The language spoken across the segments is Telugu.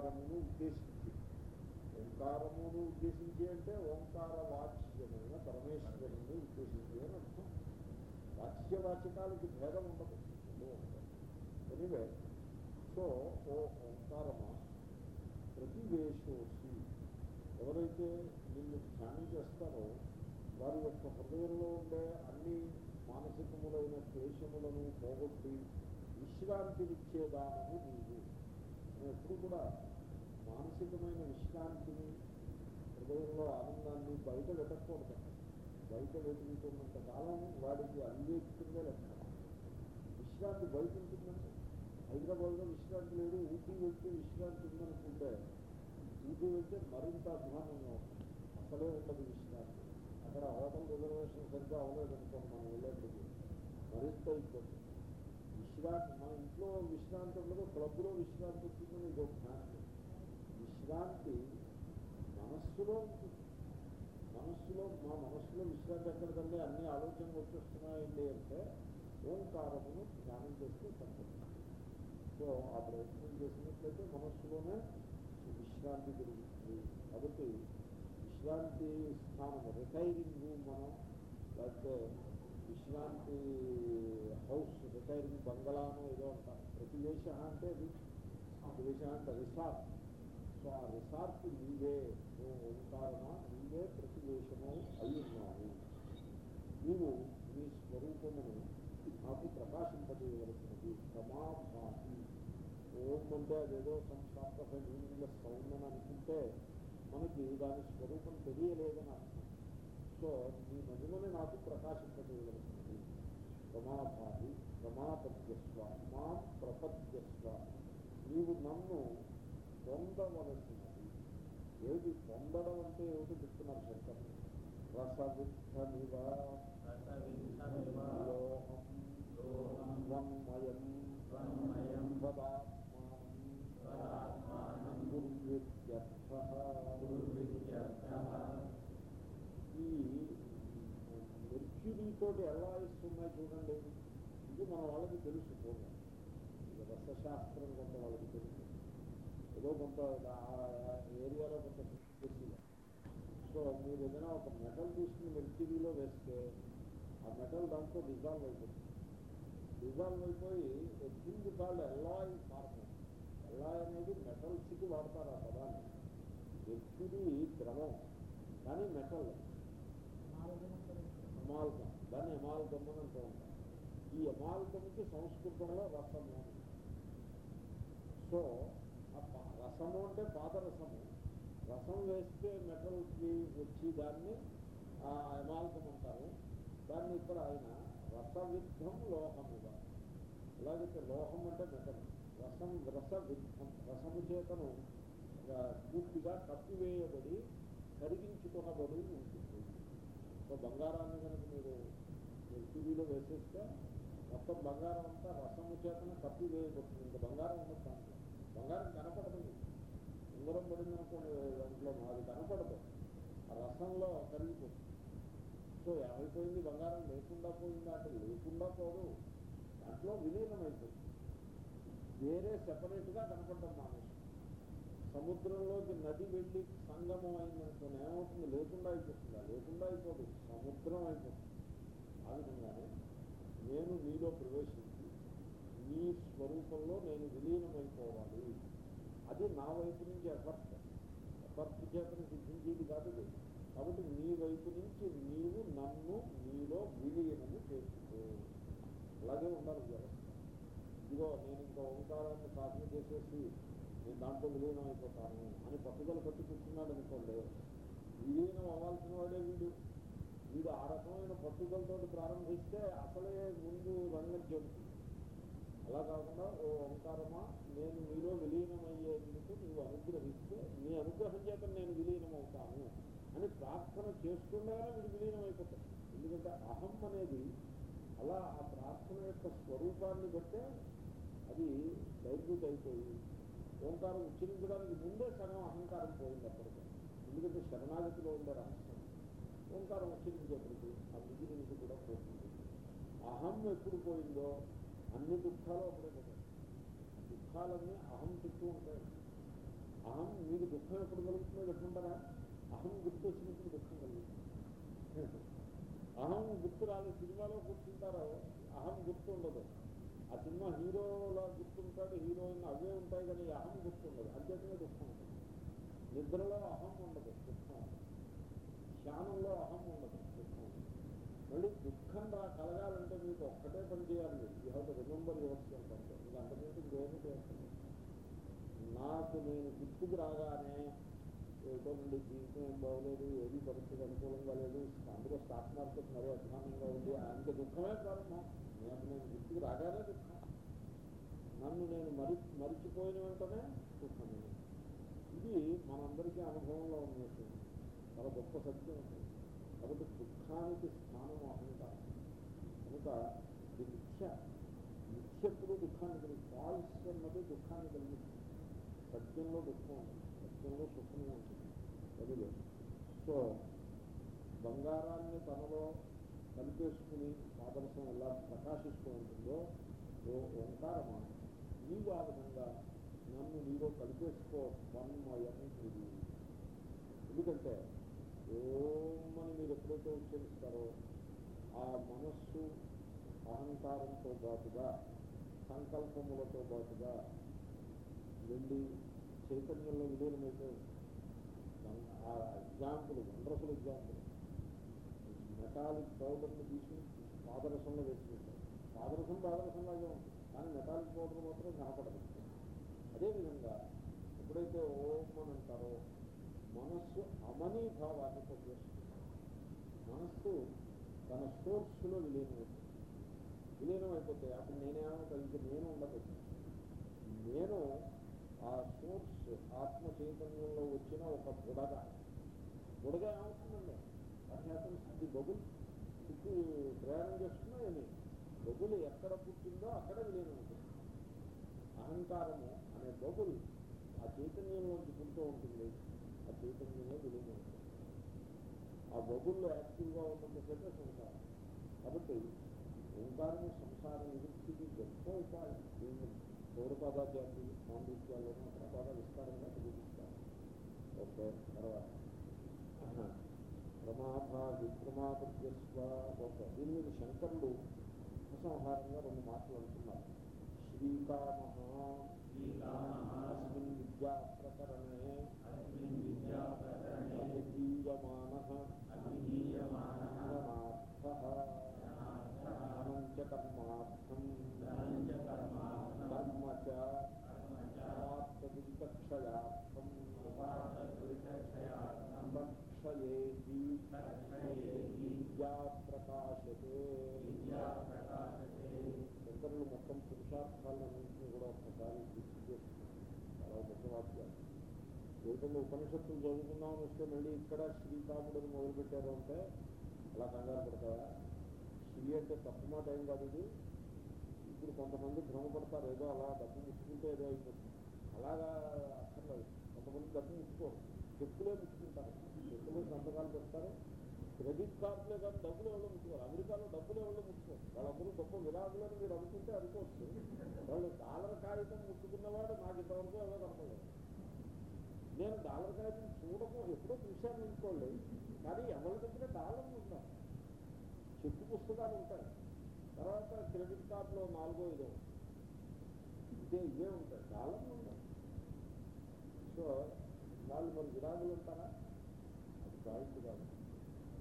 ఓంకారమును ఉద్దేశించి. ఓంకారమును ఉద్దేశించి అంటే ఓంకార వాచ్యమైన పరమేశ్వరుని ఉద్దేశించి అని అర్థం. వాచ్యవాచకాలకి భేదం ఉండదు. ఎనివే సో ఓ ఓంకారమా? ప్రతివేశోసి ఎవరైతే నిన్ను ధ్యానం చేస్తారో వారి యొక్క హృదయంలో ఉండే అన్ని మానసికములైన క్లేశములను పోగొట్టి విశ్రాంతినిచ్చేదానము నీవు. నేను ఎప్పుడు కూడా మానసికమైన విశ్రాంతిని హృదయంలో ఆనందాన్ని బయట వెతకూడదు బయట వెతుకుతున్నంత కాలం వాడికి అవివేకంగా లెక్క. విశ్రాంతి బయట ఉంటుందండి హైదరాబాద్లో విశ్రాంతి లేదు ఊటీ వెళ్తే విశ్రాంతి ఉందనుకుంటే ఊటీ వెళ్తే మరింత అధ్వానంగా ఉంటుంది. అసలే ఉండదు విశ్రాంతి. అక్కడ హోటల్ రిజర్వేషన్ సరిగ్గా అవ్వలేదనుకోండి మనం వెళ్ళేప్పటికీ మరింత ఇబ్బంది. విశ్రాంతి మన ఇంట్లో విశ్రాంతి ఉండదు క్లబ్లో విశ్రాంతి ఉంటుందని ఇది ఒక భ్రాంతి విశ్రాంతి మనస్సులో ఉంటుంది మనస్సులో మా మనస్సులో విశ్రాంతి ఎక్కడికంటే అన్ని ఆలోచనలు వచ్చేస్తున్నాయండి అంటే ఓంకారమును ధ్యానం చేస్తే తప్పదు సో ఆ ప్రయత్నం చేసినట్లయితే మనస్సులోనే విశ్రాంతి దొరుకుతుంది కాబట్టి విశ్రాంతి స్థానము రిటైరింగ్ రూమ్ మనం లేకపోతే విశ్రాంతి హౌస్ రిటైరింగ్ బంగళాను ఏదో అంటారు ప్రతివేశ అంటే అది. ప్రతివేశ అంటే రిసార్ట్ సో ఆ రిసార్ట్ నీవే ఓ ఓంకారమా నీవే ప్రతివేశము అయి ఉన్నావు నీవు నీ స్వరూపమును నాకు ప్రకాశింపజేయవలసినది సమాభాతి ఓం అంటే అదేదో సంస్థాపక మీనింగ్లెస్ సౌండ్ అని అనుకుంటే మనకి దాని స్వరూపం తెలియలేదని అర్థం సో నీ మహిమని నాకు ప్రకాశింపజేయవలసినది ప్రమాభాతి ప్రమాపద్యస్వ మా ప్రపద్యస్వ నీవు నన్ను పొందవలసినది ఏది పొందడం అంటే ఏమిటి? చెప్తున్నారు శంకర్ రసవిద్ధమివ లోహం పదాత్మానం ఈ మెర్క్యూరీతోటి ఎలా ఇస్తున్నాయి చూడండి. ఇది మన వాళ్ళకి తెలుసు పూర్వం ఇది రసశాస్త్రం కొంత వాళ్ళకి తెలుసు. ఏదో కొంత ఆ ఏరియాలో కొంత తెలిసి సో మీరు ఏదైనా ఒక మెటల్ తీసుకుని మెర్క్యూరీలో వేస్తే ఆ మెటల్ దాంట్లో డిజాల్వ్ అయిపోతుంది. డిజాల్వ్ అయిపోయి థింగ్ కాళ్ళు ఎల్లాయ్ ఫార్మ్ ఎల్లాయ్ అనేది మెటల్స్కి వాడతారు ఆ పదాన్ని. మెర్క్యూరీ ద్రవం కానీ మెటల్ అమాల్గం దాన్ని అమాల్గం అని అంటూ ఉంటారు. ఈ అమాల్గంకి సంస్కృతంలో రసము అని సో ఆ పా- రసము అంటే పాదరసము. రసం వేస్తే మెటల్కి వచ్చి దాన్ని ఆ అంటారు. దాన్ని ఇక్కడ ఆయన రసవిద్ధం లోహముగా ఎలాగైతే లోహం అంటే మెటల్. రసం రసవిద్ధం రసము చేతను పూర్తిగా కప్పివేయబడి కరిగించుకునబడి ఉంటుంది. సో బంగారాన్ని కనుక మీరు టీవీలో వేసేస్తే మొత్తం బంగారం అంతా రసము చేతను కప్పివేయబడుతుంది. ఇంకా బంగారం ఉండదు దాంట్లో బంగారం కనపడదు. ఉంగరం పడింది అనుకోండి దాంట్లో అది కనపడదు. ఆ రసంలో కరిగిపోతుంది సో ఏమైపోయింది? బంగారం లేకుండా పోయిందా అంటే లేకుండా పోదు. దాంట్లో విలీనం అయిపోయింది వేరే సెపరేట్గా కనపడడం మానేసి సముద్రంలోకి నది వెళ్ళి సంగమం అయిందనుకోని ఏమవుతుంది? లేకుండా అయిపోతుందా. లేకుండా అయిపోదు. సముద్రం అయిపోతుంది. ఆ విధంగానే నేను నీలో ప్రవేశించాను. ఈ స్వరూపంలో నేను విలీనమైపోవాలి. అది నా వైపు నుంచి ఎఫర్ట్ ఎఫర్ట్ చేతను సిద్ధించేది కాదు కాబట్టి నీ వైపు నుంచి నీవు నన్ను నీలో విలీనము చేసుకో అలాగే ఉండాలి వ్యవస్థ ఇదిగో నేను ఇంకా ఓంకారాన్ని సాధన చేసేసి నేను దాంట్లో విలీనం అయిపోతాను అని పట్టుదల పట్టి కూర్చున్నాడు అనుకోండి. విలీనం అవ్వాల్సిన వాడే వీడు. వీడు ఆ రకమైన పట్టుదలతో ప్రారంభిస్తే అసలే ముందు రంగం చెబుతుంది అలా కాకుండా ఓ ఓంకారమా? నేను మీలో విలీనమయ్యేందుకు నీవు అనుగ్రహిస్తే నీ అనుగ్రహం చేత నేను విలీనం అవుతాను అని ప్రార్థన చేస్తుండగానే వీడు విలీనం ఎందుకంటే అహం అనేది అలా ఆ ప్రార్థన యొక్క స్వరూపాన్ని బట్టే అది డైల్యూట్ అయిపోయి ఓంకారం ఉచ్చరించడానికి ముందే సగం అహంకారం పోయింది అప్పటికే. ఎందుకంటే శరణాగతిలో ఉండే రహస్యం. ఓంకారం ఉచ్చరించేప్పటికి ఆ మిగిలినది కూడా పోతుంది. అహం ఎప్పుడు పోయిందో అన్ని దుఃఖాలు అప్పుడే పోతాయి దుఃఖాలన్నీ అహం చుట్టూ ఉంటాయి అహం మీకు దుఃఖం ఎప్పుడు కలుగుతుందో చెప్పుకుంటారా అహం గుర్తు వచ్చినప్పుడు దుఃఖం కలుగుతుంది. అహం గుర్తు రాదు సినిమాలో కూర్చుంటారో అహం గుర్తు ఉండదు. ఆ సినిమా హీరోలా గుర్తుంటాడు హీరోయిన్ అవే ఉంటాయి కానీ ఈ అహం గుర్తుండదు అంతేకానే దుఃఖం ఉంటుంది నిద్రలో అహం ఉండదు. దుఃఖం. ధ్యానంలో అహం ఉండదు. మళ్ళీ దుఃఖం రా కలగాలంటే మీకు ఒక్కటే పని చేయాలి. మీరు you have to remember your అంటే మీకు ఇంకేమీ చేస్తుంది నాకు నేను గుర్తుకు రాగానే ఏదో నుండి జీవితం ఏం బాగోలేదు ఏది పరిస్థితి అనుకూలంగా లేదు అందులో స్టాక్ మార్కెట్ మరో అధ్వానంగా ఉంది అంత దుఃఖమే ప్రారంభం నేను నేను గుర్తుకు రాగానే దుఃఖం. నన్ను నేను మరి మరిచిపోయిన వెంటనే దుఃఖమే. ఇది మనందరికీ అనుభవంలో ఉన్న విషయం చాలా గొప్ప సత్యం ఉంటుంది కాబట్టి దుఃఖానికి స్థానం అహంకారం కనుక ఇది మిథ్య మిథ్యప్పుడు దుఃఖాన్ని కలిగి ఫాల్స్ అన్నది దుఃఖాన్ని కలిగిస్తుంది సత్యంలో దుఃఖం ఉంటుంది సత్యంలో సుఖం ఉంటుంది అది సో బంగారాన్ని తనలో కలిపేసుకుని పాదరసం ఎలా ప్రకాశిస్తూ ఉంటుందో ఓ ఓంకారమా? నీవు ఆ విధంగా నన్ను నీలో కలిపేసుకో వన్మయం ఇది ఎందుకంటే ఓం అని మీరు ఎప్పుడైతే ఉచ్చరిస్తారో ఆ మనస్సు అహంకారంతో పాటుగా సంకల్పములతో పాటుగా వెళ్ళి చైతన్యంలో విలీనమైతే ఆ ఎగ్జాంపుల్ వండర్ఫుల్ ఎగ్జాంపుల్. మెటాలిక్ పౌడర్ని తీసి పాదరసంలో వేసుకుంటారు. పాదరసం పాదరసంలాగే ఉంటుంది కానీ మెటాలిక్ పౌడర్ మాత్రం కనపడదు. అదేవిధంగా ఎప్పుడైతే ఓం అని అంటారో మనస్సు అమనీ భావాన్ని పొందేస్తుంది మనస్సు తన సోర్స్లో విలీనమవుతుంది విలీనం అయిపోతే అప్పుడు నేనేమో కలిగి నేను ఉండదు నేను ఆ సోర్స్ ఆత్మ చైతన్యంలో వచ్చిన ఒక బుడగ. బుడగ ఏమవుతుందండి? అది బబుల్. చుట్టూ ప్రయాణం చేస్తున్నా ఏమి ఎక్కడ పుట్టిందో అక్కడ విలీనం ఉంటుంది అహంకారము అనే బబుల్ ఆ చైతన్యంలోంచి పుడుతూ ఉంటుంది. చైతన్యంలో విలీనం ఆ బొగుల్లో యాక్టివ్గా ఉన్నంతసేపే సంసారం. కాబట్టి ఓంకారం సంసార నివృత్తికి గొప్ప ఉపాయం. పౌరపాదాచార్యులు మాండూక్యాలను ప్రపాద విస్తారంగా చూపిస్తారు ఓకే తర్వాత. ప్రమాభా విక్రమాపద్యస్వ ఓకే దీని మీద శంకరుడు ఉపసంహారంగా రెండు మాటలు అంటున్నారు. శ్రీకామ అస్మిన్ విద్యా ప్రకరణే అభిధీయమాన అనంచ కర్మార్థం కర్మ చక్షయార్థం రక్షయేతి విద్యా ప్రకాశతే శంకరులు మొత్తం పురుషార్థాలన్నింటినీ కూడా ఒక్కసారి ఏదైనా ఉపనిషత్తులు చదువుకుందామని వస్తే మళ్ళీ ఇక్కడ శ్రీకాముడిని మొదలుపెట్టారు అంటే అలా కంగారు పడతారా శ్రీ అంటే తప్పు మాట ఏం కాదు ఇది. ఇప్పుడు కొంతమంది భ్రమపడతారు ఏదో అలా డబ్బు ముట్టుకుంటే ఏదో అయిపోతుంది. అలాగా అక్కర్లేదు కొంతమంది డబ్బు ముట్టుకోరు చెప్పులే ముట్టుకుంటారు చెప్పులు సంతకాలు పెడతారు. క్రెడిట్ కార్డులే కానీ డబ్బులు ఎవరో ముట్టుకోరు అమెరికాలో డబ్బులు ఎవరో ముట్టుకోరు వాళ్ళందరూ గొప్ప విరాగులని మీరు అనుకుంటే అనుకోవచ్చు. వాళ్ళు డాలర్ కాగితం ముట్టుకున్నవాడు నాకు ఇంతవరకు ఎవరో కనపడలేదు. నేను డాలర్ కాగితం చూడము ఎప్పుడో చూశాను అనుకోండి కానీ ఎవరి దగ్గర డాలర్లు ఉంటాం చెక్కు పుస్తకాలు ఉంటాయి. తర్వాత క్రెడిట్ కార్డులో నాలుగో ఐదో ఇదే ఇవే ఉంటాయి. డాలర్లు ఉంటాయి సో వాళ్ళు మరి విరాగులు ఉంటారా అది పాయింట్ కాదు.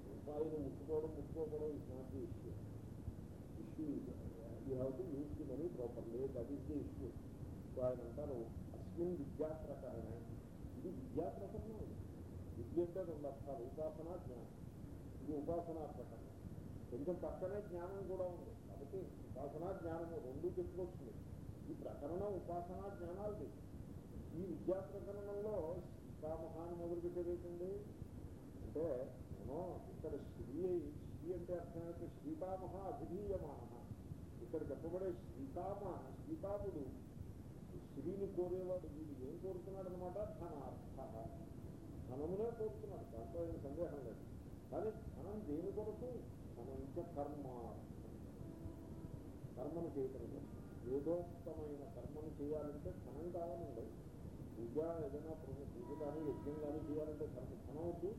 రూపాయలు ముట్టుకోవడం ముట్టుకోకపోవడం is not the issue issue you have to use the money properly that is the issue so ఆయన అంటారు అస్మిన్ విద్యా ఇది విద్యా ప్రకరణం ఇది విద్య అంటే రెండు అర్థాలు ఉపాసన జ్ఞానం ఇది ఉపాసనా ప్రకరణం కొంచెం పక్కనే జ్ఞానం కూడా ఉంది కాబట్టి ఉపాసనా జ్ఞానము రెండు చెప్పుకొచ్చింది ఈ ప్రకరణం ఉపాసనా జ్ఞానాలది ఈ విద్యా ప్రకరణంలో శ్రీకామహాన్ని మొదలుపెట్టేదేంటండి అంటే నేను ఇక్కడ శ్రీ శ్రీ అంటే అర్థం అయితే శ్రీకామహ అభిధీయమాన ఇక్కడ చెప్పబడే శ్రీకామ శ్రీకాముడు స్త్రీని కోరేవాడు వీడు ఏం కోరుతున్నాడు అనమాట ధనార్థ. ధనమునే కోరుతున్నాడు. దాంట్లో ఏం సందేహం లేదు. కానీ ధనం దేని కొరకు? ధనంచ కర్మ. కర్మను చేయటం ఏదోత్తమైన కర్మను చేయాలంటే ధనం కావాలండి. పూజ ఏదైనా పూజ కానీ యజ్ఞం కానీ చేయాలంటే కర్మ. ధనం వద్దు.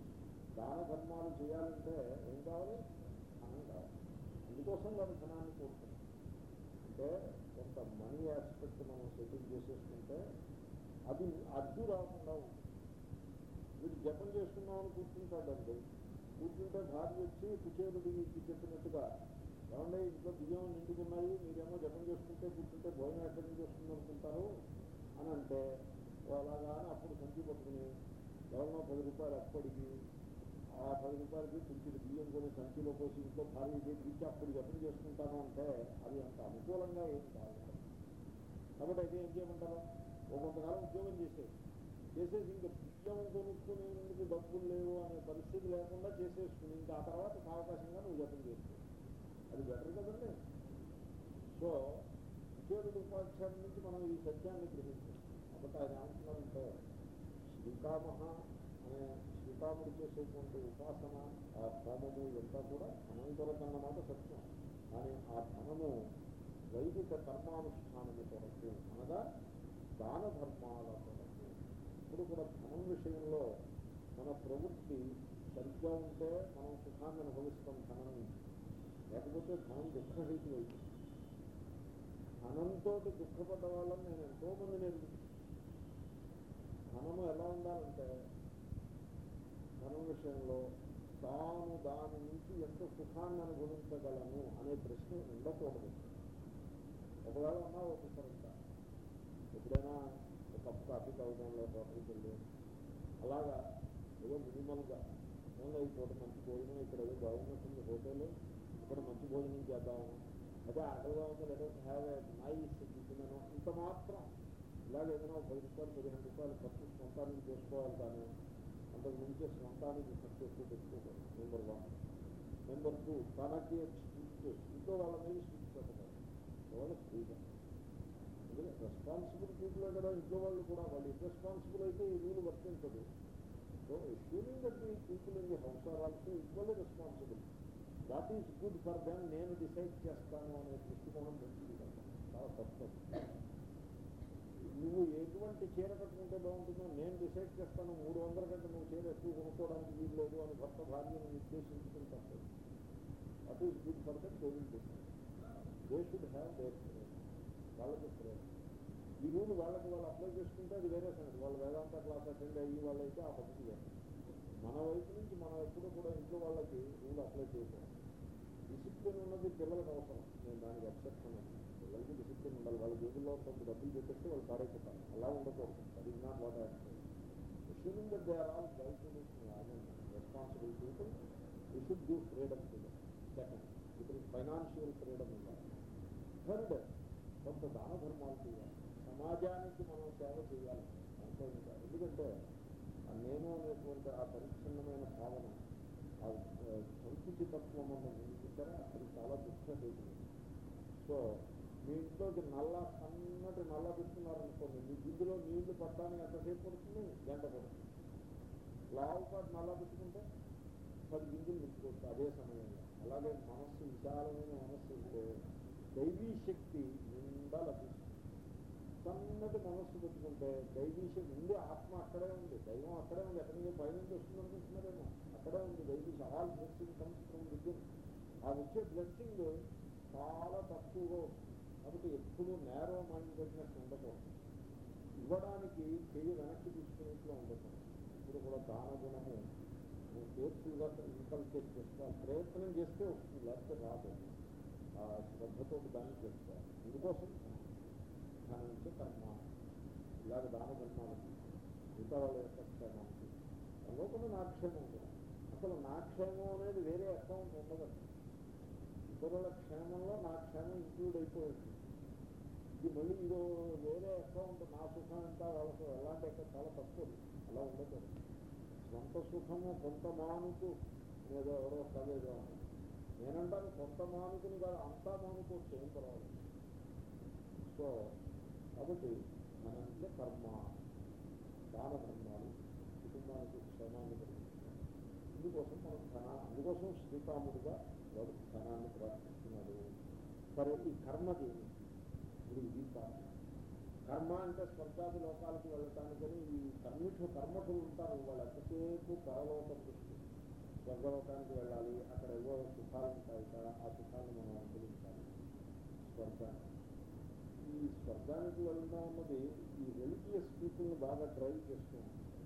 దాన ధర్మాలు చేయాలంటే ఏం కావాలి? ధనం కావాలి. అందుకోసం వాడు ధనాన్ని కోరుతున్నాడు. ఆస్పెక్ట్ మనం సెటిల్ చేసేసుకుంటే అది అడ్డు రాకుండా ఉంటుంది. వీడు జపం చేసుకున్నామని కూర్చుంటాడండి. కూర్చుంటే భార్య వచ్చి కుచేరుడికి చెప్పినట్టుగా ఏమంటే ఇంట్లో బియ్యం నిండుకున్నాయి మీరేమో జపం చేసుకుంటే కూర్చుంటే భోజనం ఎక్కడి నుంచి వస్తుంది అనుకుంటారు అని అంటే అలాగా అని అప్పుడు సంచి పట్టుకుని ఎవరినో పది రూపాయలు అప్పటికి ఆ పది రూపాయలకి కొంచెం బియ్యం కొని సంచిలో పోసి ఇంట్లో భార్య చేసి అప్పుడు జపం చేసుకుంటాను అంటే అది అంత అనుకూలంగా ఏం కాదు. కాబట్టి అయితే ఏం చేయమంటారు? ఓ కొంతకాలం ఉద్యోగం చేసేది చేసేసి ఇంకా బియ్యం కొనుక్కునేందుకు డబ్బులు లేవు అనే పరిస్థితి లేకుండా చేసేసుకుని ఇంకా ఆ తర్వాత సావకాశంగా నువ్వు జపం చేసుకో. అది బెటర్ కదండి. సో ఉద్యోగుడు ఉపాధ్యాయుల నుంచి మనం ఈ సత్యాన్ని గ్రహించాం కాబట్టి ఆయన ఏమంటున్నారంటే శ్రీకామహ అనే శ్రీకాముడు చేసేటువంటి ఉపాసన ఆ హోమము ఇదంతా కూడా అనంతరకన్నమాట సత్యం. కానీ ఆ ధనము వైదిక కర్మానుష్ఠానము కొరకు అనగా దాన ధర్మాల కొరకు ఇప్పుడు కూడా ధనం విషయంలో మన ప్రవృత్తి సరిగ్గా ఉంటే మనం సుఖాన్ని అనుభవిస్తాం ధనం. లేకపోతే ధనం దుఃఖహేతు అవుతుంది ధనంతో దుఃఖపడ్డ వాళ్ళని నేను ఎంతో మంది నేను. ధనము ఎలా ఉండాలంటే ధనం విషయంలో తాను దాని నుంచి ఎంత సుఖాన్ని అనుభవించగలను అనే ప్రశ్న ఉండకూడదు. ఒకవేళ ఉన్నా ఒకసారంట ఎప్పుడైనా ఒక కప్పు కాఫీ తాగుదాంలో హోటల్కి వెళ్ళి అలాగా ఏదో మినిమల్గా ఓన్లీ ఈ పూట మంచి భోజనం ఇక్కడ ఏదో బాగున్నట్టుంది హోటల్ ఇక్కడ మంచి భోజనం చేద్దాం అదే ఆకలిగా ఉంది లేదా హ్యావ్ ఏ నైస్ టిఫిన్ ఇంత మాత్రం ఇలాగ ఏదైనా ఒక పది రూపాయలు పదిహేను రూపాయలు ఖర్చు సొంతానికి చేసుకోవాలి కానీ అంతకు మించే సొంతానికి ఖర్చు ఎక్కువ పెట్టుకోకూడదు నెంబర్ వన్ నెంబర్ టూ తనకి స్ట్రిక్ట్ ఇంట్లో వాళ్ళ మీద స్ట్రిక్ట్ పెట్టకూడదు వాళ్ళ ఫ్రీగా ఎందుకంటే రెస్పాన్సిబుల్ పీపుల్ కదా ఇంట్లో వాళ్ళు కూడా వాళ్ళు ఇర్రెస్పాన్సిబుల్ అయితే ఈ రూల్ వర్తించదు. సో అష్యూమింగ్ దట్ ఈ people in the house are also equally responsible what is good for them నేను డిసైడ్ చేస్తాను అనే దృష్టికోణం మంచిది చాలా తప్పదు నువ్వు ఎటువంటి చీర కట్టుకుంటే బాగుంటుందో నేను డిసైడ్ చేస్తాను మూడు వందల కంటే నువ్వు చీర ఎక్కువ కొనుక్కోవడానికి వీలు లేదు అని భర్త భార్యను నిర్దేశించుకుని తప్పదు is good for that they decide they should have వాళ్ళకి ప్రేమ ఈ రూల్ వాళ్ళకి వాళ్ళు అప్లై చేసుకుంటే అది వేరే సంగతి. వాళ్ళు వేదాంత క్లాస్ అటెండ్ అయ్యి వాళ్ళైతే ఆ పద్ధతి వేరు. మన వైపు నుంచి మనం ఎప్పుడూ కూడా ఇంట్లో వాళ్ళకి రూల్ అప్లై చేయకూడదు. డిసిప్లిన్ ఉన్నది పిల్లలకు అవసరం. నేను దానికి ఎక్సెప్షన్ పిల్లలకి డిసిప్లిన్ ఉండాలి. వాళ్ళ జోబుల్లో కొంత డబ్బులు పెట్టేస్తే వాళ్ళు పాడైపోతారు. అలా ఉండకూడదు. అది is not what assuming that they are all right people you should give freedom to second ఇప్పుడు ఫైనాన్షియల్ ఫ్రీడమ్ ఉండాలి డిఫెండ్ కొంత దాన ధర్మాలు చేయాలి. సమాజానికి మనం సేవ చేయాలి. అంతే ఎందుకంటే ఆ నేను అనేటువంటి ఆ పరిచ్ఛిన్నమైన భావన ఆ సంస్కృతి తత్వం చూసారా అది చాలా దుఃఖం సో మీ ఇంట్లోకి నల్ల సన్నటి నల్ల పెట్టుకున్నారనుకోండి మీ గిద్దులో నీళ్ళు పట్టడానికి ఎంతసేపు పడుతుంది? గంట పడుతుంది. లావు పాటు నల్ల పెట్టుకుంటే పది గింజలు నింపుకోవచ్చు అదే సమయంలో. అలాగే మనస్సు విశాలమైన మనస్సు ఉంటే దైవీ శక్తి నిండా లభిస్తుంది. సన్నటి మనస్సు పెట్టుకుంటే దైవీ శక్తి ఉంది ఆత్మ అక్కడే ఉంది దైవం అక్కడే ఉంది ఎక్కడి నుంచి పైనుంచి వస్తుంది అనుకుంటున్నారేమో అక్కడే ఉంది దైవీ ఆల్ బ్లెస్సింగ్ కమ్స్ ఫ్రమ్ విద్యుత్ ఆ వచ్చే బ్లెస్సింగ్ చాలా తక్కువగా వస్తుంది. కాబట్టి ఎప్పుడు నేరో మైండ్ పెట్టినట్టు ఉండకూడదు. ఇవ్వడానికి చెయ్యి వెనక్కి తీసుకునేట్లు ఉండకూడదు. ఇప్పుడు కూడా దాన గుణము నువ్వు కేర్ఫుల్గా ఇన్కల్కేట్ చేసుకోవాలి ప్రయత్నం చేస్తే వస్తుంది లేకపోతే రాదు. ఆ శ్రద్ధతో దాన్ని చేస్తారు. ఇందుకోసం దాని నుంచి కర్మ. ఇలాగ దాన కర్మాలకి మిగతా వాళ్ళ యొక్క క్షేమానికి లోపల నా క్షేమం కూడా. అసలు నా క్షేమం అనేది వేరే అకౌంట్ ఉండదండి ఇతరుల క్షేమంలో నా క్షేమం ఇంక్లూడ్ అయిపోయింది. ఇది మళ్ళీ ఇదో వేరే అకౌంట్ నా సుఖం అంతా వాళ్ళకు ఎలాంటి చాలా తక్కువ. అలా ఉండకూడదు. సొంత సుఖము కొంత మానుకు. ఏదో ఎవరో కదేదో నేనంటాను కొంత మానుకుని కాదు అంతా మానుకోవచ్చు ఏం పర్వాలేదు సో కాబట్టి మన ఇంట్లో కర్మ దాన ధర్మాలు కుటుంబానికి క్షేమాన్ని కలిగిస్తున్నాయి ఇందుకోసం మనం ధన అందుకోసం శ్రీకాముడుగా వాడు ధనాన్ని ప్రార్థిస్తున్నాడు సరే ఈ కర్మది ఇప్పుడు ఇది కాదు కర్మ అంటే స్వర్గాది లోకాలకు వెళ్ళటానికని ఈ కర్మిఠు కర్మకులు ఉంటారు వాళ్ళు ఎంతసేపు పరలోక దృష్టి స్వర్గలోకానికి వెళ్ళాలి అక్కడ ఏవో సుఖాలు ఉంటాయి కదా ఆ సుఖాన్ని మనం అనుభవించాలి. స్వర్గాన్ని ఈ స్వర్గానికి వెళ్ళడం అన్నది ఈ రెలిజియస్ పీపుల్ని బాగా డ్రైవ్ చేస్తూ ఉంటుంది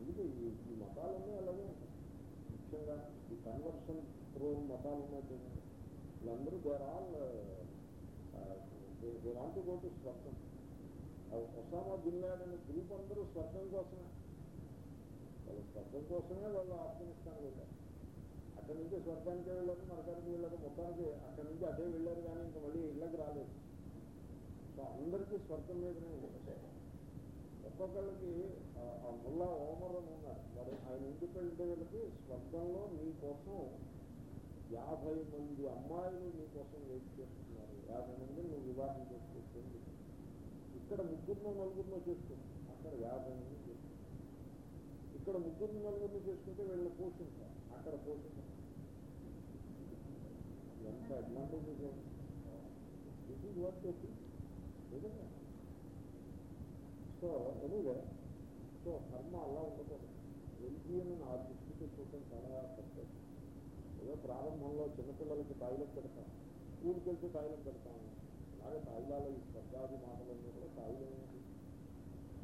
ఎందుకు? ఈ మతాలన్నీ అలాగే ఉంటాయి. ముఖ్యంగా ఈ కన్వర్షన్ ప్రో మతాలు ఉన్నది వీళ్ళందరూ there all they want go to స్వర్గం. ఆ ఒసామా బిన్ గ్రూప్ అందరూ స్వర్గం కోసమే. వాళ్ళు స్వర్గం కోసమే వాళ్ళు ఆఫ్ఘనిస్తాన్ వెళ్ళారు అక్కడి నుంచి స్వర్గానికి వెళ్ళారు నరకానికి వెళ్ళారు మొత్తానికి అక్కడి నుంచి అదే వెళ్ళారు కానీ ఇంకా మళ్ళీ ఇళ్ళకి రాలేదు సో అందరికీ స్వర్గం మీదనే ఉంటుంది ఒక్కొక్కళ్ళకి ఆ- ఆ ముల్లా ఓమర్ అని ఉన్నారు వాడు ఆయన ఇంటికి వెళ్తే వీళ్ళకి స్వర్గంలో మీకోసం యాభై మంది అమ్మాయిలు మీకోసం వెయిట్ చేస్తున్నారు యాభై మంది నువ్వు వివాహం చేసుకుంటుంది ఇక్కడ ముగ్గురునో నలుగురినో చేసుకుంటాం అక్కడ యాభై మంది ఇక్కడ ముగ్గురు నలుగురిని చేసుకుంటే వీళ్ళని పోషించాలి అక్కడ పోషించాలి ఎంత అడ్వాంటేజెస్ దిస్ ఈజ్ వాట్ నిజంగా సో ఎనీవే సో కర్మ అలా ఉండకూడదు. రెలిజియన్ ఆ దృష్టికి చూడటం చాలా తప్పదు. ఏదో ప్రారంభంలో చిన్నపిల్లలకి టాయిలెట్ పెడతాం. స్కూల్కి వెళ్తే టాయిలెట్ పెడతాము అలాగే తాయిలాలో ఈ స్పర్ధాది మాటలన్నీ కూడా తాయిలేంటి